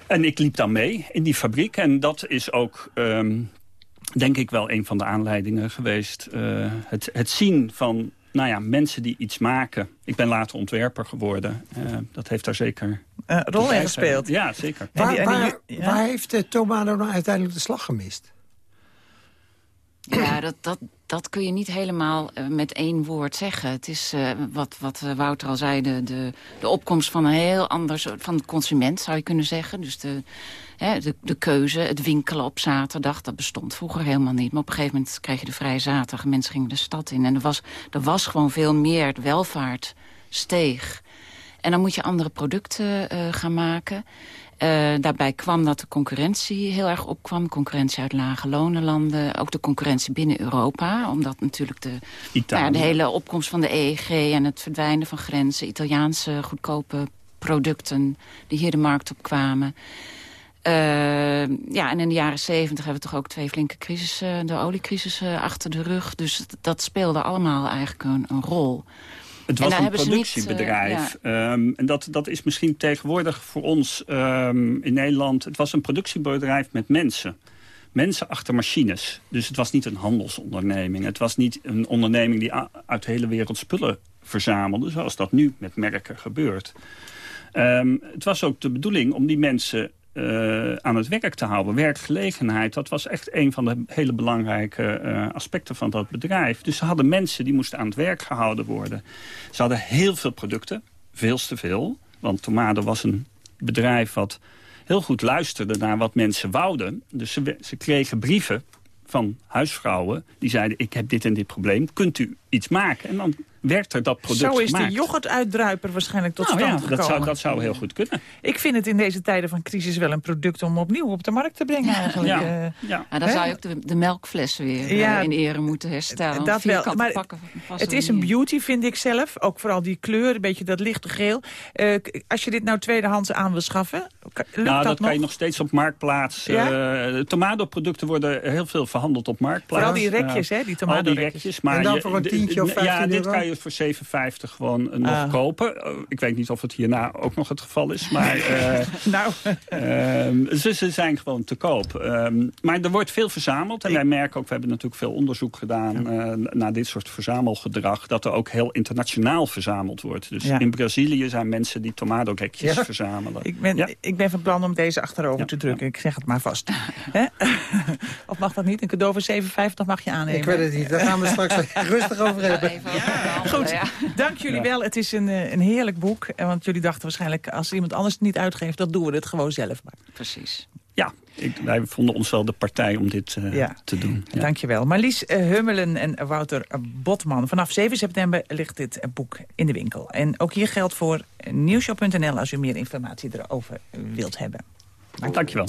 en ik liep dan mee in die fabriek. En dat is ook, ehm, denk ik, wel een van de aanleidingen geweest. Het, het zien van nou ja, mensen die iets maken. Ik ben later ontwerper geworden. Eh, dat heeft daar zeker... Een rol in gespeeld. Ja, zeker. Waar, waar, waar heeft uh, Tomado nou uiteindelijk de slag gemist? Ja, dat, dat, dat kun je niet helemaal uh, met één woord zeggen. Het is uh, wat, wat Wouter al zei, de, de, opkomst van een heel ander soort van consument, zou je kunnen zeggen. Dus de, hè, de, de keuze, het winkelen op zaterdag, dat bestond vroeger helemaal niet. Maar op een gegeven moment kreeg je de vrije zaterdag, mensen gingen de stad in. En er was, er was gewoon veel meer, de welvaart steeg. En dan moet je andere producten gaan maken. Uh, daarbij kwam dat de concurrentie heel erg opkwam. Concurrentie uit lage lonenlanden. Ook de concurrentie binnen Europa. Omdat natuurlijk de, nou ja, de hele opkomst van de EEG... en het verdwijnen van grenzen. Italiaanse goedkope producten die hier de markt op kwamen. Uh, ja, en in de jaren zeventig hebben we toch ook twee flinke crisissen... de oliecrisis uh, achter de rug. Dus dat speelde allemaal eigenlijk een, een rol. Het was een productiebedrijf. Niet, ja. um, en dat, dat is misschien tegenwoordig voor ons um, in Nederland... het was een productiebedrijf met mensen. Mensen achter machines. Dus het was niet een handelsonderneming. Het was niet een onderneming die uit de hele wereld spullen verzamelde... zoals dat nu met merken gebeurt. Um, het was ook de bedoeling om die mensen uh, aan het werk te houden. Werkgelegenheid, dat was echt een van de hele belangrijke uh, aspecten van dat bedrijf. Dus ze hadden mensen die moesten aan het werk gehouden worden. Ze hadden heel veel producten, veel te veel. Want Tomado was een bedrijf wat heel goed luisterde naar wat mensen wouden. Dus ze, ze kregen brieven van huisvrouwen die zeiden... ik heb dit en dit probleem, kunt u iets maken? En dan werd er dat product Zo is gemaakt. de yoghurtuitdruiper waarschijnlijk tot nou, stand ja, gekomen. Dat zou, dat zou heel goed kunnen. Ik vind het in deze tijden van crisis wel een product om opnieuw op de markt te brengen eigenlijk. Ja, uh, ja. ja dan zou je ook de, de melkfles weer ja, uh, in ere moeten herstellen. Dat wel, maar pakken het is een beauty vind ik zelf. Ook vooral die kleur, een beetje dat lichte geel. Uh, als je dit nou tweedehands aan wil schaffen, lukt nou, dat, dat nog? kan je nog steeds op marktplaats. Ja? tomadoproducten worden heel veel verhandeld op marktplaats. Vooral die rekjes, hè? Die Al die rekjes. Maar en dan je, voor een tientje of 15 Ja, euro? dit kan je voor 7,50 gewoon uh, nog uh. kopen. Uh, ik weet niet of het hierna ook nog het geval is. Maar nou. ze, ze, zijn gewoon te koop. Um, maar er wordt veel verzameld. En wij merken ook, we hebben natuurlijk veel onderzoek gedaan... Ja. naar dit soort verzamelgedrag. Dat er ook heel internationaal verzameld wordt. Dus ja. in Brazilië zijn mensen die tomadorekjes ja. verzamelen. Ik ben, ik ben van plan om deze achterover te drukken. Ik zeg het maar vast. of mag dat niet? Een cadeau voor 7,50 mag je aannemen. Ik weet het niet. Daar gaan we straks rustig over hebben. Goed, dank jullie wel. Het is een, een heerlijk boek. Want jullie dachten waarschijnlijk, als iemand anders het niet uitgeeft... dan doen we het gewoon zelf maar. Precies. Ja, ik, wij vonden ons wel de partij om dit uh, ja. te doen. Ja. Dankjewel. Marlies uh, Hummelen en Wouter Botman. Vanaf 7 september ligt dit boek in de winkel. En ook hier geldt voor nieuwshow.nl als u meer informatie erover wilt hebben. Dank Dankjewel.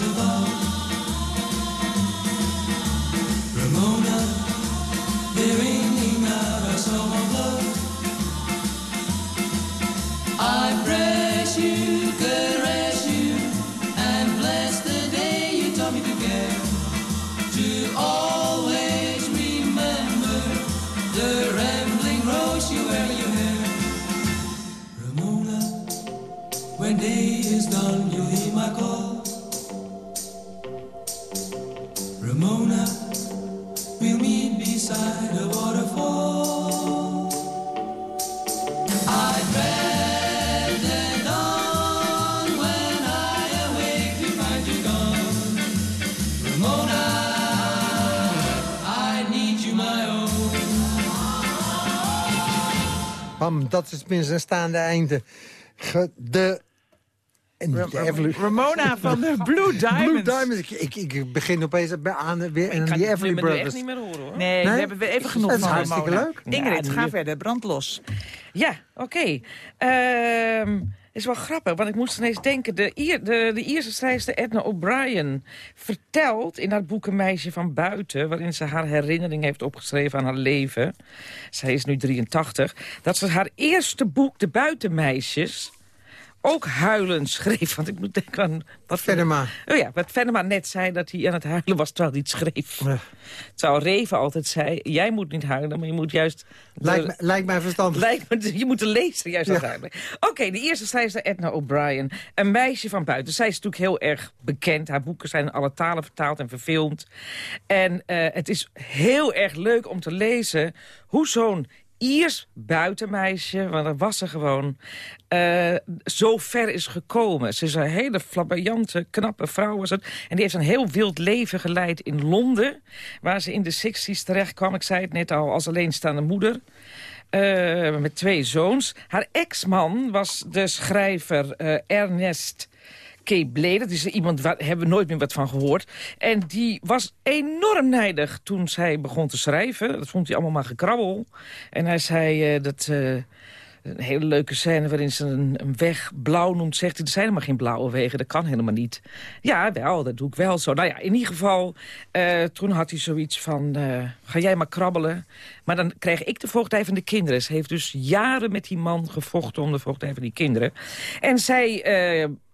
wish you dat is tenminste een staande einde. Ge- De... Ramona van de Blue Diamonds. Blue Diamonds. Ik, ik, ik begin opeens bij aan weer en kan die Everly Brothers. echt niet meer horen, hoor. Nee, Nee? we hebben weer even genoeg Het is van hartstikke leuk. Ingrid, Ja, ga verder. Brand los. Ja, oké. Ehm, is wel grappig, want ik moest ineens denken... de, Ier, de, de Ierse schrijfster Edna O'Brien vertelt in haar boek Een meisje van buiten... waarin ze haar herinnering heeft opgeschreven aan haar leven... zij is nu 83... dat ze haar eerste boek, De Buitenmeisjes... ook huilend schreef. Want ik moet denken aan... Wat Venema. Oh ja, wat Venema net zei, dat hij aan het huilen was terwijl hij het schreef. Terwijl Reven altijd zei, jij moet niet huilen, maar je moet juist... de- Lijkt, me- lijkt mij verstandig. Lijkt me, je moet de lezer juist Ja. uithuilen. Oké, de eerste schrijfster Edna O'Brien. Een meisje van buiten. Zij is natuurlijk heel erg bekend. Haar boeken zijn in alle talen vertaald en verfilmd. En eh, het is heel erg leuk om te lezen hoe zo'n Iers buitenmeisje, want dat was ze gewoon, eh, zo ver is gekomen. Ze is een hele flamboyante, knappe vrouw was het. En die heeft een heel wild leven geleid in Londen, waar ze in de 60s terecht kwam. Ik zei het net al, als alleenstaande moeder. Eh, met twee zoons. Haar ex-man was de schrijver eh, Ernest K. Blade. Dat is iemand waar hebben we nooit meer wat van gehoord. En die was enorm nijdig toen zij begon te schrijven. Dat vond hij allemaal maar gekrabbel. En hij zei eh, dat... eh, een hele leuke scène waarin ze een, weg blauw noemt. Zegt hij, er zijn helemaal geen blauwe wegen. Dat kan helemaal niet. Ja, wel, dat doe ik wel zo. Nou ja, in ieder geval, eh, toen had hij zoiets van... ga jij maar krabbelen. Maar dan kreeg ik de voogdij van de kinderen. Ze heeft dus jaren met die man gevochten om de voogdij van die kinderen. En zij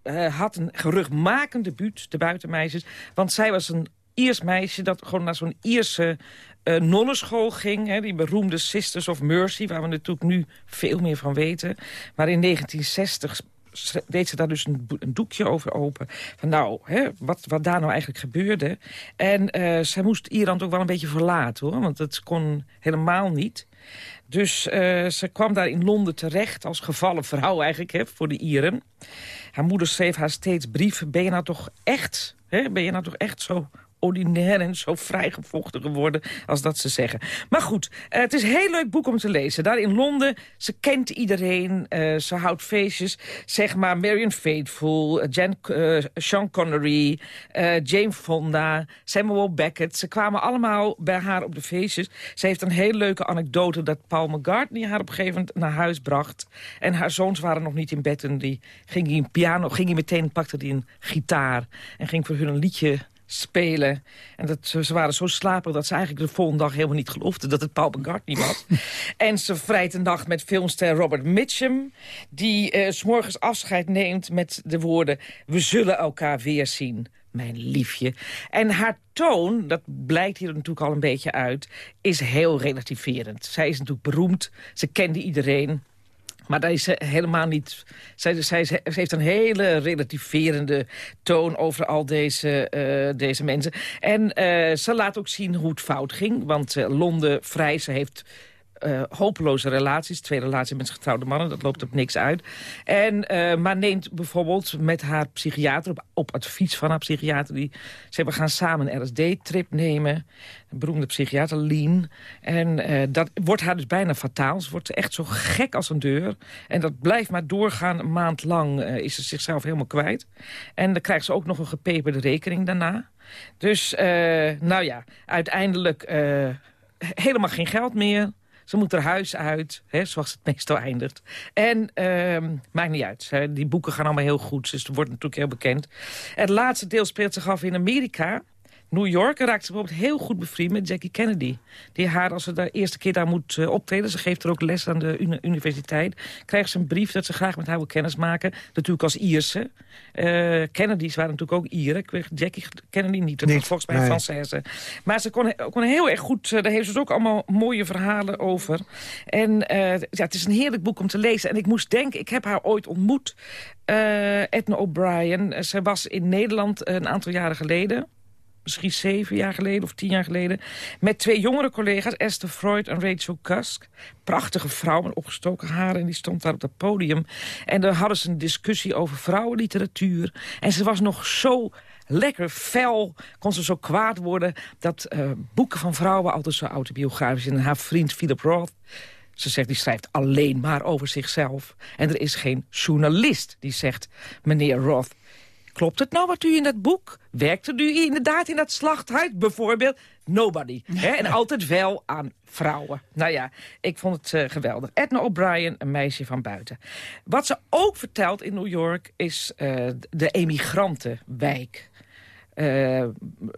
eh, had een geruchtmakend debuut, de buitenmeisjes. Want zij was een Iers meisje dat gewoon naar zo'n Ierse eh, nonnenschool ging. Hè, die beroemde Sisters of Mercy, waar we natuurlijk nu veel meer van weten. Maar in 1960 schre- deed ze daar dus een, doekje over open. Van nou, hè, wat, wat daar nou eigenlijk gebeurde. En eh, zij moest Ierland ook wel een beetje verlaten, hoor. Want dat kon helemaal niet. Dus ze kwam daar in Londen terecht als gevallen vrouw eigenlijk hè, voor de Ieren. Haar moeder schreef haar steeds brieven. Ben je nou toch echt, hè, ben je nou toch echt zo ordinair en zo vrijgevochten geworden als dat ze zeggen. Maar goed, eh, het is een heel leuk boek om te lezen. Daar in Londen, ze kent iedereen, eh, ze houdt feestjes. Zeg maar Marion Faithfull, eh, Jan, Sean Connery, Jane Fonda, Samuel Beckett. Ze kwamen allemaal bij haar op de feestjes. Ze heeft een heel leuke anekdote dat Paul McCartney haar op een gegeven moment naar huis bracht. En haar zoons waren nog niet in bed en die ging hij een piano, ging hij meteen, pakte hij een gitaar en ging voor hun een liedje spelen. En dat, ze waren zo slaperig dat ze eigenlijk de volgende dag helemaal niet geloofden... dat het Paul McCartney was. en ze vrijt een nacht met filmster Robert Mitchum... die eh, s s'morgens afscheid neemt met de woorden... we zullen elkaar weer zien mijn liefje. En haar toon, dat blijkt hier natuurlijk al een beetje uit... is heel relativerend. Zij is natuurlijk beroemd, ze kende iedereen... Maar dat is helemaal niet... Zij, zij, heeft een hele relativerende toon over al deze, eh, deze mensen. En eh, ze laat ook zien hoe het fout ging. Want eh, Londen vrij, ze heeft eh, hopeloze relaties. Twee relaties met getrouwde mannen, dat loopt op niks uit. En, eh, maar neemt bijvoorbeeld met haar psychiater, op, op advies van haar psychiater... die zei, we gaan samen een LSD-trip nemen. Een beroemde psychiater, Lean. En eh, dat wordt haar dus bijna fataal. Ze wordt echt zo gek als een deur. En dat blijft maar doorgaan. Een maand lang is ze zichzelf helemaal kwijt. En dan krijgt ze ook nog een gepeperde rekening daarna. Dus, nou ja, uiteindelijk helemaal geen geld meer... Ze moet er huis uit, hè, zoals het meestal eindigt. En ehm, maakt niet uit. Die boeken gaan allemaal heel goed, dus het wordt natuurlijk heel bekend. Het laatste deel speelt zich af in Amerika. New York en raakt ze bijvoorbeeld heel goed bevriend met Jackie Kennedy. Die haar, als ze de eerste keer daar moet eh, optreden... ze geeft er ook les aan de uni- universiteit... krijgt ze een brief dat ze graag met haar wil kennismaken. Natuurlijk als Ierse. Eh, Kennedy's waren natuurlijk ook Ieren. Jackie Kennedy niet, dat was volgens mij nee. een Française. Maar ze kon, kon heel erg goed... eh, daar heeft ze dus ook allemaal mooie verhalen over. En eh, ja, het is een heerlijk boek om te lezen. En ik moest denken, ik heb haar ooit ontmoet... eh Edna O'Brien. Eh, Zij was in Nederland een aantal jaren geleden misschien zeven jaar geleden of tien jaar geleden... met twee jongere collega's, Esther Freud en Rachel Cusk. Prachtige vrouw met opgestoken haren en die stond daar op het podium. En daar hadden ze een discussie over vrouwenliteratuur. En ze was nog zo lekker fel, kon ze zo kwaad worden... dat eh, boeken van vrouwen altijd zo autobiografisch... en haar vriend Philip Roth... Ze zegt, die schrijft alleen maar over zichzelf. En er is geen journalist die zegt, meneer Roth... Klopt het nou wat u in dat boek? Werkte u inderdaad in dat slachthuis? Bijvoorbeeld nobody. Hè? En altijd wel aan vrouwen. Nou ja, ik vond het eh, geweldig. Edna O'Brien, een meisje van buiten. Wat ze ook vertelt in New York is eh, de emigrantenwijk. Eh,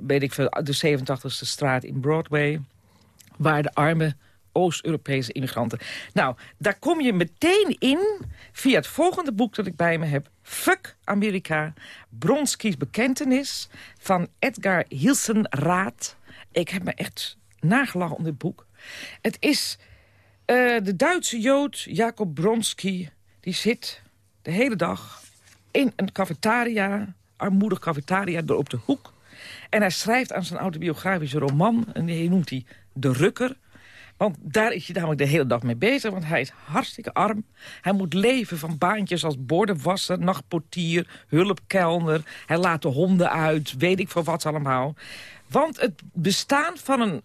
weet ik veel, de 87e straat in Broadway. Waar de arme Oost-Europese immigranten. Nou, daar kom je meteen in via het volgende boek dat ik bij me heb. Fuck Amerika. Bronski's bekentenis van Edgar Hilsenraad. Ik heb me echt nagelachen om dit boek. Het is eh, de Duitse Jood Jacob Bronski. Die zit de hele dag in een cafetaria, armoedig cafetaria, door op de hoek. En hij schrijft aan zijn autobiografische roman, en die noemt hij De Rukker. Want daar is hij namelijk de hele dag mee bezig, want hij is hartstikke arm. Hij moet leven van baantjes als bordenwasser, nachtportier, hulpkelner. Hij laat de honden uit, weet ik veel wat allemaal. Want het bestaan van een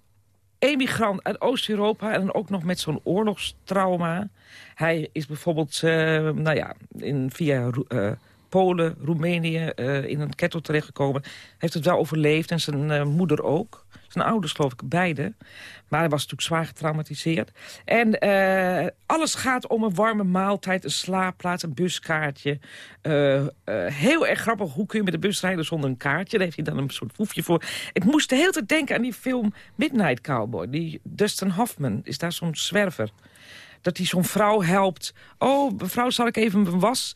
emigrant uit Oost-Europa... en ook nog met zo'n oorlogstrauma. Hij is bijvoorbeeld eh, nou ja, in, via eh, Polen, Roemenië eh, in een kettel terechtgekomen. Heeft het wel overleefd en zijn moeder ook. Zijn ouders geloof ik beide. Maar hij was natuurlijk zwaar getraumatiseerd. En eh, alles gaat om een warme maaltijd, een slaapplaats, een buskaartje. Eh, eh, heel erg grappig, hoe kun je met de bus rijden zonder een kaartje? Daar heeft hij dan een soort foefje voor. Ik moest de hele tijd denken aan die film Midnight Cowboy. Die Dustin Hoffman is daar zo'n zwerver. Dat hij zo'n vrouw helpt. Oh, mevrouw, zal ik even mijn was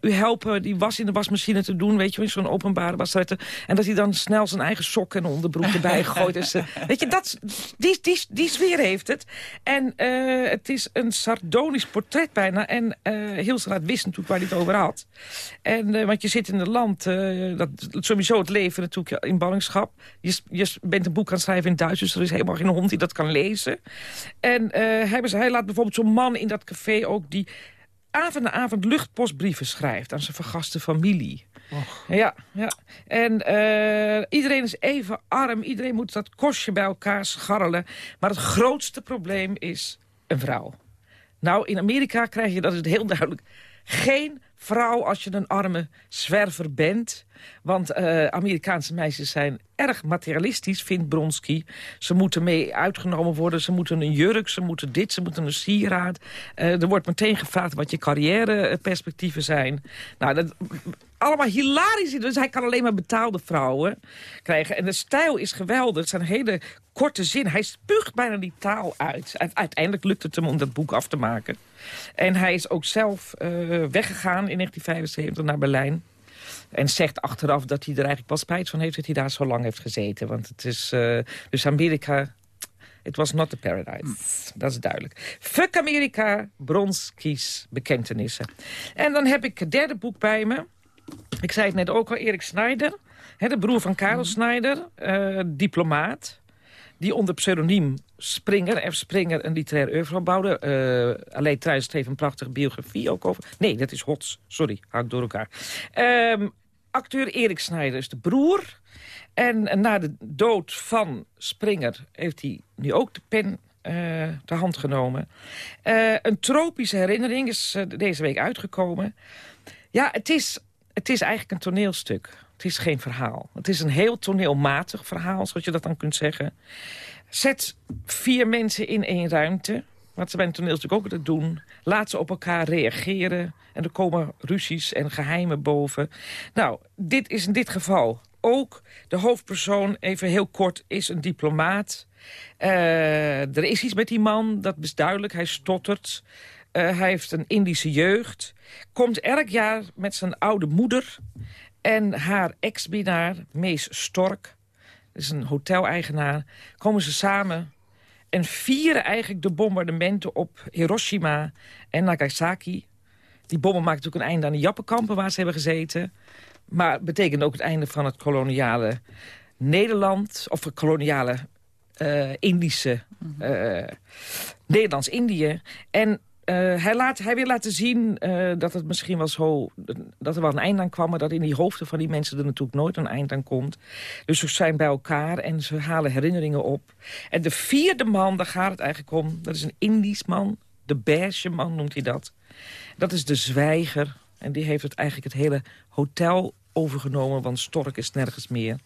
helpen die was in de wasmachine te doen, weet je, in zo'n openbare wassetten. En dat hij dan snel zijn eigen sok en onderbroek erbij gooit. Dus, eh, weet je, dat, die, die, die sfeer heeft het. En eh, het is een sardonisch portret bijna. En uh, Hilsraad wist natuurlijk waar hij het over had. En, eh, want je zit in een land, eh, dat sowieso het leven natuurlijk in ballingschap. Je, je bent een boek aan het schrijven in Duits, dus er is helemaal geen hond die dat kan lezen. En eh, hij, hij laat bijvoorbeeld zo'n man in dat café ook die avond na avond luchtpostbrieven schrijft aan zijn vergaste familie. Ja, ja. En eh, iedereen is even arm. Iedereen moet dat kostje bij elkaar scharrelen. Maar het grootste probleem is een vrouw. Nou, in Amerika krijg je, dat is heel duidelijk... geen vrouw als je een arme zwerver bent. Want eh, Amerikaanse meisjes zijn erg materialistisch, vindt Bronsky. Ze moeten mee uitgenomen worden, ze moeten een jurk, ze moeten dit, ze moeten een sieraad. Eh, er wordt meteen gevraagd wat je carrièreperspectieven zijn. Nou, dat, allemaal hilarisch. Dus hij kan alleen maar betaalde vrouwen krijgen. En de stijl is geweldig. Het zijn hele korte zin. Hij spuugt bijna die taal uit. Uiteindelijk lukt het hem om dat boek af te maken. En hij is ook zelf eh, weggegaan in 1975 naar Berlijn. En zegt achteraf dat hij er eigenlijk wel spijt van heeft... dat hij daar zo lang heeft gezeten. Want het is... eh, dus Amerika... Het was not the paradise. Dat is duidelijk. Fuck Amerika, Bronski's bekentenissen. En dan heb ik het derde boek bij me. Ik zei het net ook al, Erik Snyder. Hè, de broer van Karel Snyder, eh, diplomaat. Die onder pseudoniem Springer, F. Springer, een literair oeuvre bouwde. Uh, alleen trouwens heeft een prachtige biografie ook over. Nee, dat is Hots. Sorry, haak door elkaar. Ehm, acteur Erik Snyder is de broer. En na de dood van Springer heeft hij nu ook de pen eh ter hand genomen. Eh, een tropische herinnering is eh, deze week uitgekomen. Ja, het is, het is eigenlijk een toneelstuk. Het is geen verhaal. Het is een heel toneelmatig verhaal, zoals je dat dan kunt zeggen. Zet vier mensen in één ruimte. Wat ze bij een toneelstuk ook altijd doen. Laat ze op elkaar reageren. En er komen ruzies en geheimen boven. Nou, dit is in dit geval ook de hoofdpersoon, even heel kort, is een diplomaat. Eh, er is iets met die man, dat is duidelijk. Hij stottert. Eh, hij heeft een Indische jeugd. Komt elk jaar met zijn oude moeder en haar ex-binaar, Mees Stork. Dat is een hoteleigenaar. Komen ze samen en vieren eigenlijk de bombardementen op Hiroshima en Nagasaki. Die bommen maken natuurlijk een einde aan de Jappenkampen waar ze hebben gezeten. Maar betekent ook het einde van het koloniale Nederland... of het koloniale eh, Indische... eh, Nederlands-Indië. En eh, hij, laat, hij wil laten zien eh, dat het misschien wel zo... dat er wel een eind aan kwam... maar dat in die hoofden van die mensen er natuurlijk nooit een eind aan komt. Dus ze zijn bij elkaar en ze halen herinneringen op. En de vierde man, daar gaat het eigenlijk om... dat is een Indisch man, de beige man noemt hij dat. Dat is de zwijger. En die heeft het eigenlijk het hele hotel overgenomen, want Stork is nergens meer.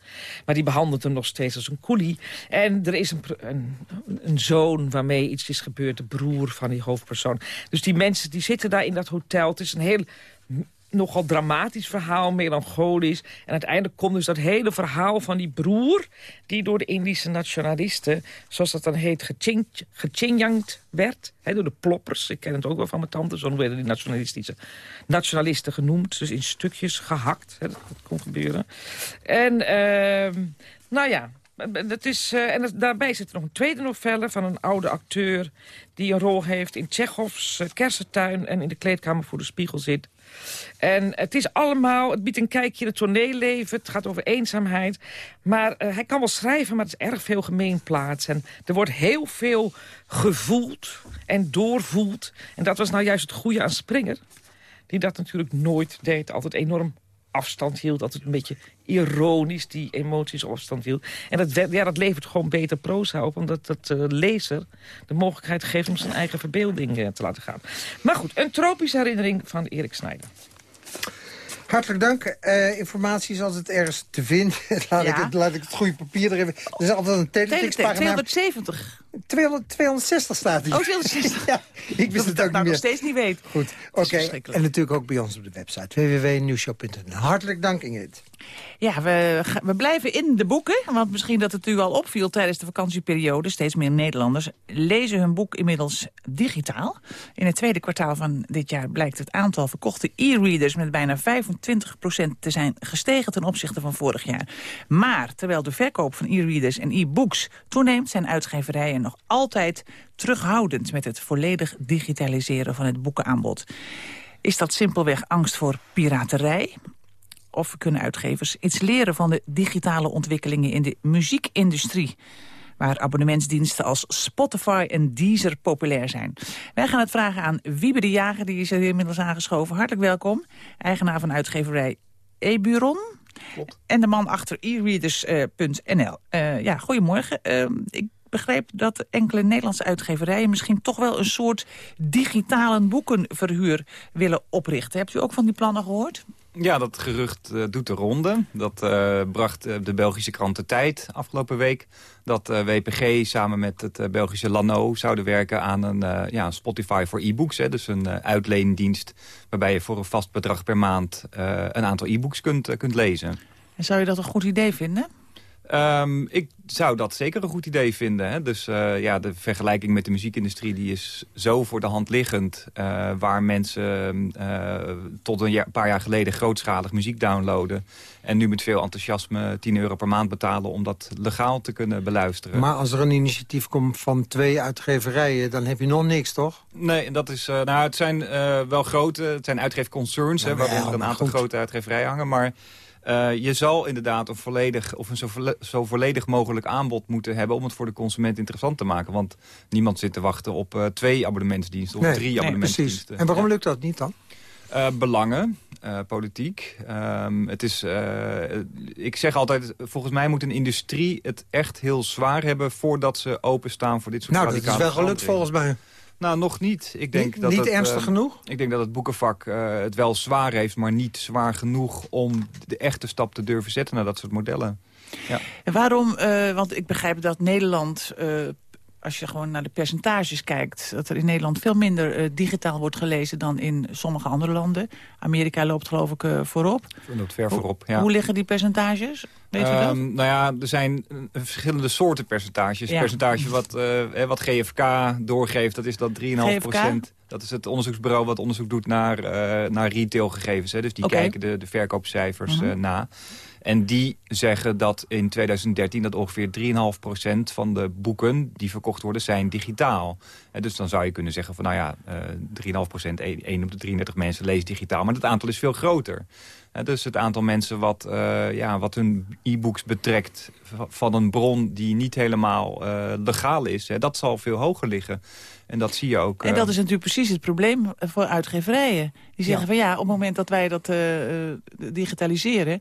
Maar die behandelt hem nog steeds als een koelie. En er is een, een, een zoon waarmee iets is gebeurd, de broer van die hoofdpersoon. Dus die mensen die zitten daar in dat hotel. Het is een heel nogal dramatisch verhaal, melancholisch. En uiteindelijk komt dus dat hele verhaal van die broer... die door de Indische nationalisten, zoals dat dan heet, gechinjangd werd. Door de ploppers. Ik ken het ook wel van mijn tante. Zo werden die nationalistische nationalisten genoemd. Dus in stukjes gehakt. Dat kon gebeuren. En, ehm, nou ja... Dat is, eh, en daarbij zit er nog een tweede novelle van een oude acteur... die een rol heeft in Tsjechovs eh, kersentuin... en in de kleedkamer voor de spiegel zit. En het is allemaal, het biedt een kijkje in het toneelleven. Het gaat over eenzaamheid. Maar eh, hij kan wel schrijven, maar het is erg veel gemeenplaats. En er wordt heel veel gevoeld en doorvoeld. En dat was nou juist het goede aan Springer. Die dat natuurlijk nooit deed. Altijd enorm afstand hield. Altijd een beetje ironisch die emoties op afstand hield. En dat, ja, dat levert gewoon beter proza op. Omdat dat eh, lezer de mogelijkheid geeft om zijn eigen verbeelding eh, te laten gaan. Maar goed, een tropische herinnering van Erik Snijder. Hartelijk dank. Eh, informatie is altijd ergens te vinden. laat, ik het, laat ik het goede papier er even... Er is altijd een Teletext, teletextpagina. 270. 200, 260 staat hier. Oh, 260. ja, ik wist Dat het ik dat ook nou niet nog steeds niet weet. Goed, oké. En natuurlijk ook bij ons op de website www.nieuwshow.nl. Hartelijk dank Ingrid. Ja, we, we blijven in de boeken. Want misschien dat het u al opviel tijdens de vakantieperiode. Steeds meer Nederlanders lezen hun boek inmiddels digitaal. In het tweede kwartaal van dit jaar blijkt het aantal verkochte e-readers... met bijna 25% te zijn gestegen ten opzichte van vorig jaar. Maar terwijl de verkoop van e-readers en e-books toeneemt... zijn uitgeverijen nog altijd terughoudend... met het volledig digitaliseren van het boekenaanbod. Is dat simpelweg angst voor piraterij? Of kunnen uitgevers iets leren van de digitale ontwikkelingen in de muziekindustrie? Waar abonnementsdiensten als Spotify en Deezer populair zijn. Wij gaan het vragen aan Wiebe de Jager, die is er inmiddels aangeschoven. Hartelijk welkom. Eigenaar van uitgeverij Eburon. En de man achter e-readers.nl. Eh, ja, goedemorgen. Eh, ik begreep dat enkele Nederlandse uitgeverijen... misschien toch wel een soort digitale boekenverhuur willen oprichten. Hebt u ook van die plannen gehoord? Ja, dat gerucht eh, doet de ronde. Dat eh, bracht eh, de Belgische krant De Tijd afgelopen week. Dat WPG samen met het Belgische Lano zouden werken aan een ja, Spotify voor e-books. Dus een uitleendienst waarbij je voor een vast bedrag per maand een aantal e-books kunt, kunt lezen. En zou je dat een goed idee vinden? Ehm, ik zou dat zeker een goed idee vinden. Hè? Dus eh, ja, de vergelijking met de muziekindustrie die is zo voor de hand liggend. eh, waar mensen eh, tot een jaar- paar jaar geleden grootschalig muziek downloaden. En nu met veel enthousiasme 10 euro per maand betalen om dat legaal te kunnen beluisteren. Maar als er een initiatief komt van twee uitgeverijen... dan heb je nog niks, toch? Nee, dat is, nou, het zijn wel grote, het zijn uitgeefconcerns, hè, Ja, waaronder een aantal goed. grote uitgeverijen hangen. Maar eh, je zal inderdaad een volledig, of een zo, volle- zo volledig mogelijk aanbod moeten hebben om het voor de consument interessant te maken. Want niemand zit te wachten op eh, twee abonnementsdiensten of Nee, drie nee, abonnementsdiensten. precies. En waarom Ja. lukt dat niet dan? Eh, belangen, eh, politiek. Ehm, het is, eh, ik zeg altijd, volgens mij moet een industrie het echt heel zwaar hebben... voordat ze openstaan voor dit soort Nou, dat is wel gelukt volgens mij. Nou, nog niet. Ik denk Niet- dat niet het, ernstig eh, genoeg? Ik denk dat het boekenvak eh, het wel zwaar heeft... maar niet zwaar genoeg om de echte stap te durven zetten naar dat soort modellen. Ja. En waarom, eh, want ik begrijp dat Nederland, eh, als je gewoon naar de percentages kijkt... dat er in Nederland veel minder eh, digitaal wordt gelezen dan in sommige andere landen. Amerika loopt geloof ik eh, voorop. loopt ver Hoe- voorop, ja. Hoe liggen die percentages? Weet u dat? Ehm, nou ja, er zijn eh, verschillende soorten percentages. Ja. Percentage wat, wat GFK doorgeeft, dat is dat 3,5 GFK? Dat is het onderzoeksbureau wat onderzoek doet naar, naar retailgegevens. Hè. Dus die kijken de, de verkoopcijfers Mhm. na. En die zeggen dat in 2013 dat ongeveer 3,5% van de boeken die verkocht worden zijn digitaal. En dus dan zou je kunnen zeggen van nou ja, eh 3,5%, 1 op de 33 mensen leest digitaal. Maar dat aantal is veel groter. Hè, dus het aantal mensen wat, eh, ja, wat hun e-books betrekt van een bron die niet helemaal eh, legaal is, hè, dat zal veel hoger liggen. En dat zie je ook. En eh, dat is natuurlijk precies het probleem voor uitgeverijen. Die zeggen Ja. van ja, op het moment dat wij dat eh, eh, digitaliseren...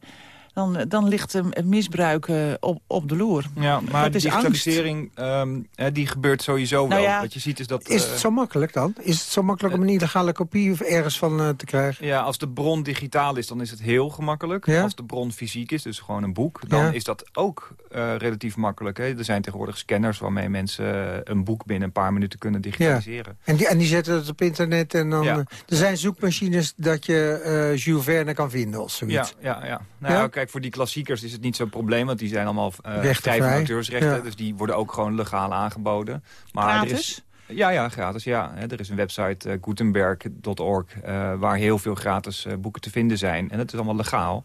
Dan, dan ligt het misbruik eh, op, op de loer. Ja, maar dat is angst. digitalisering ehm, hè, die gebeurt sowieso Nou wel. ja, Wat je ziet is dat... Is eh, het zo makkelijk dan? Is het zo makkelijk om een illegale kopie ergens van eh, te krijgen? Ja, als de bron digitaal is, dan is het heel gemakkelijk. Ja? Als de bron fysiek is, dus gewoon een boek, dan Ja. is dat ook eh, relatief makkelijk. Hè? Er zijn tegenwoordig scanners waarmee mensen eh, een boek binnen een paar minuten kunnen digitaliseren. En die, en die zetten het op internet en dan... Ja. eh, er zijn zoekmachines dat je eh Jules Verne kan vinden of Ja, zoiets. ja, ja. Nou, Ja? ja, Kijk, voor die klassiekers is het niet zo'n probleem, want die zijn allemaal eh vrij van auteursrechten. Ja. Dus die worden ook gewoon legaal aangeboden. Maar Er Gratis? is, ja, ja, gratis. Ja. Hè, Er is een website, eh, gutenberg.org, eh, waar heel veel gratis eh, boeken te vinden zijn. En dat is allemaal legaal.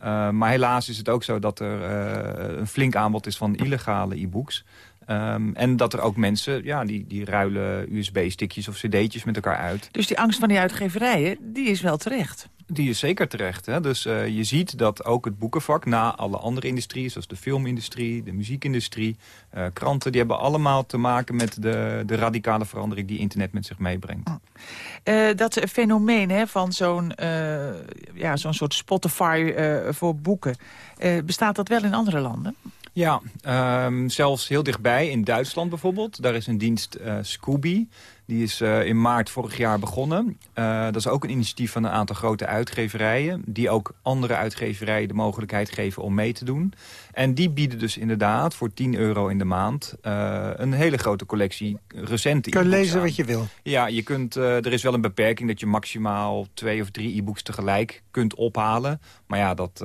Eh, maar helaas is het ook zo dat er eh, een flink aanbod is van illegale e-books. Ehm, en dat er ook mensen, ja, die, die ruilen USB-stickjes of cd'tjes met elkaar uit. Dus die angst van die uitgeverijen, die is wel terecht. Die is zeker terecht. Hè? Dus eh, je ziet dat ook het boekenvak, na alle andere industrieën... zoals de filmindustrie, de muziekindustrie, eh, kranten... die hebben allemaal te maken met de, de radicale verandering die internet met zich meebrengt. Eh, dat fenomeen hè, van zo'n ja, zo'n soort Spotify voor boeken... bestaat dat wel in andere landen? Ja, ehm, zelfs heel dichtbij, in Duitsland bijvoorbeeld. Daar is een dienst Scooby. Die is eh, in maart vorig jaar begonnen. Eh, dat is ook een initiatief van een aantal grote uitgeverijen... die ook andere uitgeverijen de mogelijkheid geven om mee te doen. En die bieden dus inderdaad voor 10 euro in de maand... eh, een hele grote collectie recente Je e-books lezen aan. wat je wil. Ja, je kunt, er is wel een beperking dat je maximaal twee of drie e-books tegelijk kunt ophalen. Maar ja, dat, eh,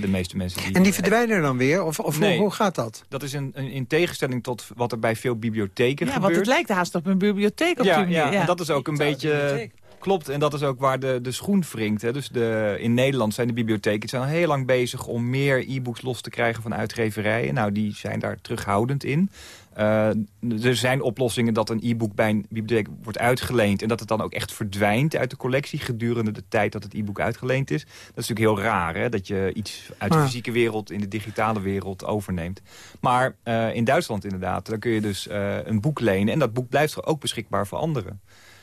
de meeste mensen die... En die verdwijnen dan weer? Of, of Nee. hoe, gaat dat? Dat is in, in, in tegenstelling tot wat er bij veel bibliotheken Ja, gebeurt. want het lijkt haast op een bibliotheek op ja, die manier. ja, en dat is ook een beetje... Klopt, en dat is ook waar de, de schoen wringt. Hè. Dus de, in Nederland zijn de bibliotheken zijn al heel lang bezig... om meer e-books los te krijgen van uitgeverijen. Nou, die zijn daar terughoudend in. Eh, er zijn oplossingen dat een e-book bij een bibliotheek wordt uitgeleend... en dat het dan ook echt verdwijnt uit de collectie... gedurende de tijd dat het e-book uitgeleend is. Dat is natuurlijk heel raar, hè, dat je iets uit de fysieke wereld... in de digitale wereld overneemt. Maar eh, in Duitsland inderdaad, dan kun je dus eh, een boek lenen... en dat boek blijft er ook beschikbaar voor anderen.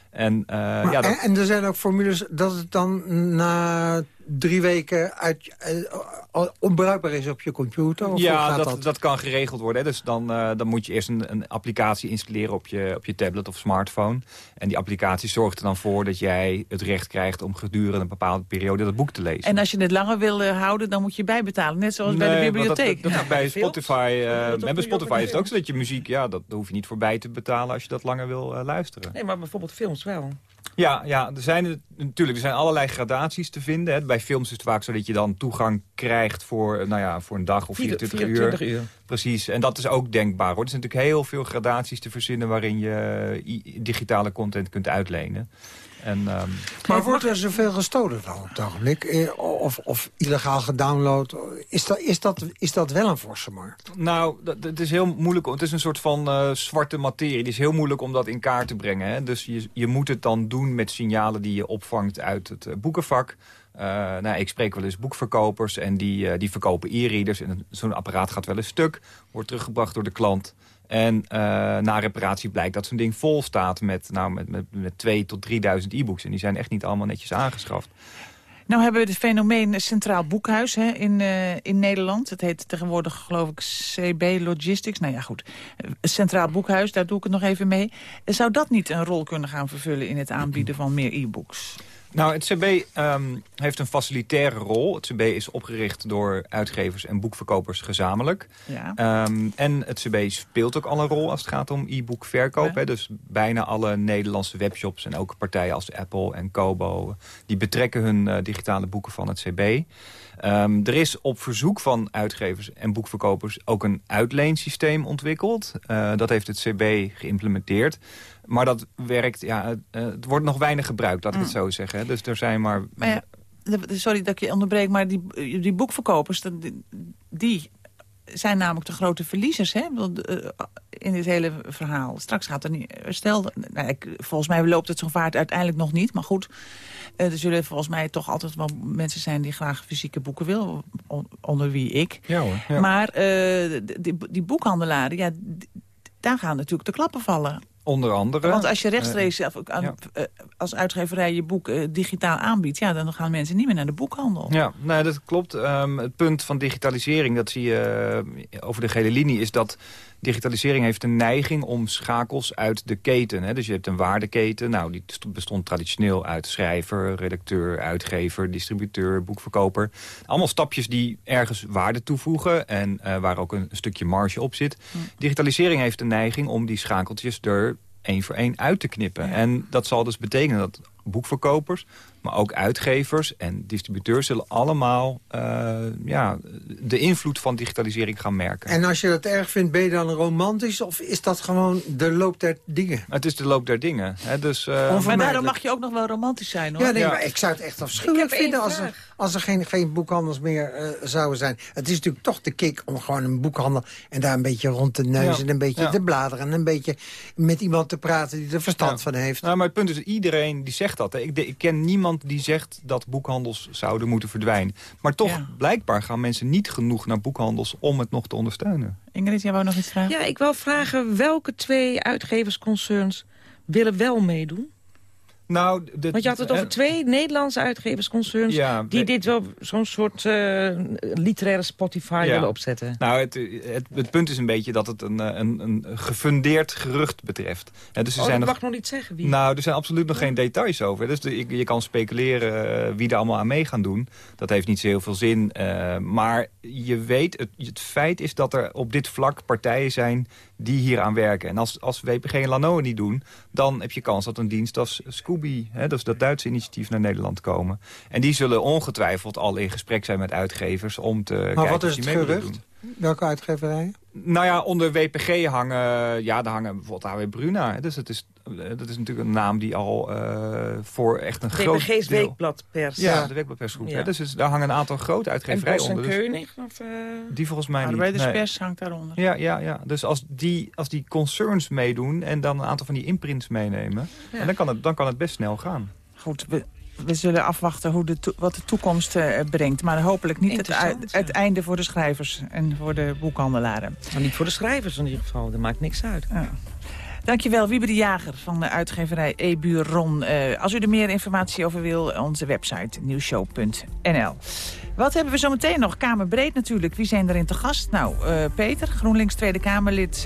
En, Maar- ja, dat, en er zijn ook formules dat het dan na drie weken uit, eh, onbruikbaar is op je computer? Of hoe ja, gaat dat, dat? dat? kan geregeld worden. hè. Dus dan, eh, dan moet je eerst een, een applicatie installeren op je, op je tablet of smartphone. En die applicatie zorgt er dan voor dat jij het recht krijgt... om gedurende een bepaalde periode dat boek te lezen. En als je het langer wil eh, houden, dan moet je bijbetalen. Net zoals bij de bibliotheek. Dat, dat, bij Spotify, eh, dat en bij Spotify ook is het ook zo dat je muziek... Ja, dat, daar hoef je niet voorbij te betalen als je dat langer wil eh, luisteren. Nee, maar bijvoorbeeld films wel. Ja, ja er zijn er- natuurlijk er zijn allerlei gradaties te vinden. Hè. Bij films is het vaak zo dat je dan toegang krijgt voor, eh, nou ja, voor een dag of Vier- 24, 24 uur. Precies, en dat is ook denkbaar. Hoor. Er zijn natuurlijk heel veel gradaties te verzinnen... waarin je eh, digitale content kunt uitlenen. En, ehm, Maar wordt er zoveel gestolen dan op het ogenblik? Eh, Of, of illegaal gedownload? Is dat, is, dat, is dat wel een forse markt? Nou, dat, het is heel moeilijk. Het is een soort van eh, zwarte materie. Het is heel moeilijk om dat in kaart te brengen. Hè? Dus je, je moet het dan doen met signalen die je opvangt uit het eh, boekenvak. Eh, nou, ik spreek wel eens boekverkopers en die, die verkopen e-readers. En zo'n apparaat gaat wel eens stuk, wordt teruggebracht door de klant. En eh, na reparatie blijkt dat zo'n ding vol staat met, nou, met, met, met 2 tot 3000 e-books. En die zijn echt niet allemaal netjes aangeschaft. Nou hebben we het fenomeen Centraal Boekhuis hè, in, eh, in Nederland. Het heet tegenwoordig geloof ik CB Logistics. Nou ja, goed. Centraal Boekhuis, daar doe ik het nog even mee. Zou dat niet een rol kunnen gaan vervullen in het aanbieden van meer e-books? Nou, het CB ehm, heeft een facilitaire rol. Het CB is opgericht door uitgevers en boekverkopers gezamenlijk. Ja. Ehm, en het CB speelt ook al een rol als het gaat om e-book verkoop. Ja. Dus bijna alle Nederlandse webshops en ook partijen als Apple en Kobo... die betrekken hun eh, digitale boeken van het CB. Ehm, er is op verzoek van uitgevers en boekverkopers ook een uitleensysteem ontwikkeld. Eh, dat heeft het CB geïmplementeerd. Maar dat werkt, ja, het, eh, het wordt nog weinig gebruikt, laat ik het zo zeggen. Dus er zijn maar... Maar ja, de- sorry dat ik je onderbreek, maar die, die boekverkopers... die zijn namelijk de grote verliezers hè? Eh, in dit hele verhaal. Straks gaat er niet... Stel, nou, volgens mij loopt het zo vaart uiteindelijk nog niet, maar goed... eh, er zullen volgens mij toch altijd wel mensen zijn die graag fysieke boeken willen. on- Onder wie ik. Ja hoor. ja. Maar eh, die, die boekhandelaren, ja, daar gaan natuurlijk de klappen vallen. Onder andere... Want als je rechtstreeks eh, zelf aan- ja. eh, als uitgeverij je boek eh, digitaal aanbiedt... ja, dan gaan mensen niet meer naar de boekhandel. Ja, nee, dat klopt. Ehm, het punt van digitalisering, dat zie je over de gele linie... is dat digitalisering heeft een neiging om schakels uit de keten. Hè? Dus je hebt een waardeketen. Nou, die st- bestond traditioneel uit schrijver, redacteur, uitgever, distributeur, boekverkoper. Allemaal stapjes die ergens waarde toevoegen... en eh, waar ook een, stukje marge op zit. Digitalisering heeft een neiging om die schakeltjes er één voor één uit te knippen. En dat zal dus betekenen dat boekverkopers, maar ook uitgevers en distributeurs... zullen allemaal eh, ja, de invloed van digitalisering gaan merken. En als je dat erg vindt, ben je dan romantisch? Of is dat gewoon de loop der dingen? Het is de loop der dingen. Hè? Dus, eh, Maar daarom mag je ook nog wel romantisch zijn, hoor. Ja, nee, Ja. maar ik zou het echt afschuwelijk vinden als er, als er geen, geen boekhandels meer eh, zouden zijn. Het is natuurlijk toch de kick om gewoon een boekhandel... en daar een beetje rond te neuzen, Ja. en een beetje Ja. te bladeren... en een beetje met iemand te praten die er verstand Ja. van heeft. Nou, maar het punt is, iedereen die zegt dat. Hè. Ik, de- ik ken niemand die zegt dat boekhandels zouden moeten verdwijnen. Maar toch, Ja. blijkbaar gaan mensen niet genoeg naar boekhandels... om het nog te ondersteunen. Ingrid, jij wou nog iets vragen? Ja, ik wil vragen welke twee uitgeversconcerns willen wel meedoen? Nou, de, Want je had het over eh, twee Nederlandse uitgeversconcerns... Ja, die dit wel zo'n soort eh, literaire Spotify Ja. willen opzetten. Nou, het, het, het punt is een beetje dat het een, eh, een, een gefundeerd gerucht betreft. Hè, dus er oh, zijn dat nog, mag nog niet zeggen. Wie? Nou, er zijn absoluut nog geen details over. Dus de- je, je kan speculeren wie er allemaal aan mee gaan doen. Dat heeft niet zo heel veel zin. maar je weet, het, het feit is dat er op dit vlak partijen zijn die hier aan werken. En als, als WPG en Lano niet doen, dan heb je kans dat een dienst als Scooby, hè, dat is dat Duitse initiatief, naar Nederland komen. En die zullen ongetwijfeld al in gesprek zijn met uitgevers om te kijken Maar wat of is die het mee willen gerucht? Welke uitgeverijen? Nou ja, onder WPG hangen, ja, daar hangen bijvoorbeeld AW Bruna. Dus het is, eh, dat is natuurlijk een naam die al eh, voor echt een groot DPG's deel... weekbladpers. Ja, de weekbladpersgroep. Ja. hè. Dus, daar hangen een aantal grote En uitgeverijen onder. Dus Keunig? Of, eh, die volgens mij niet. Arbeiderspers hangt daaronder. Ja, ja, ja. Dus als die, als die concerns meedoen en dan een aantal van die imprints meenemen... Ja. en dan, kan het, dan kan het best snel gaan. Goed, we, we zullen afwachten hoe de wat de toekomst eh, brengt. Maar hopelijk niet het, einde voor de schrijvers en voor de boekhandelaren. maar niet voor de schrijvers in ieder geval. Dat maakt niks uit. Ja. Dankjewel, Wiebe de Jager van de uitgeverij E-Buron. Eh, als u er meer informatie over wil, onze website nieuwshow.nl. Wat hebben we zo meteen nog? Kamerbreed natuurlijk. Wie zijn erin te gast? Nou, eh, Peter, GroenLinks Tweede Kamerlid...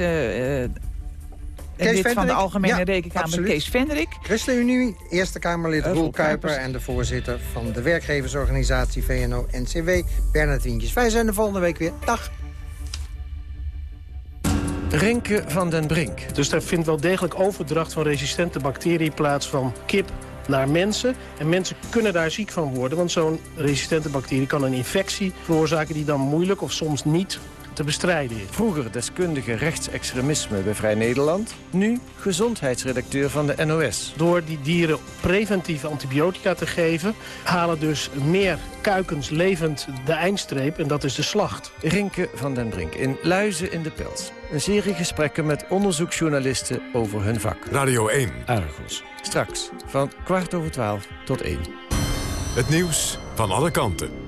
Kees lid van de? Algemene Ja, Rekenkamer, absoluut. Kees Venderik. ChristenUnie, Eerste Kamerlid Roel Kuiper... En de voorzitter van de werkgeversorganisatie VNO-NCW, Bernard Wientjes. Wij zijn de volgende week weer. Dag. Renke van den Brink. Dus daar vindt wel degelijk overdracht van resistente bacteriën plaats van kip naar mensen. En mensen kunnen daar ziek van worden, want zo'n resistente bacterie kan een infectie veroorzaken die dan moeilijk of soms niet te bestrijden is. Vroeger deskundige rechtsextremisme bij Vrij Nederland. Nu gezondheidsredacteur van de NOS. Door die dieren preventieve antibiotica te geven... halen dus meer kuikens levend de eindstreep en dat is de slacht. Renke van den Brink in Luizen in de Pels. Een serie gesprekken met onderzoeksjournalisten over hun vak. Radio 1. Argos. Straks van kwart over twaalf tot één. Het nieuws van alle kanten.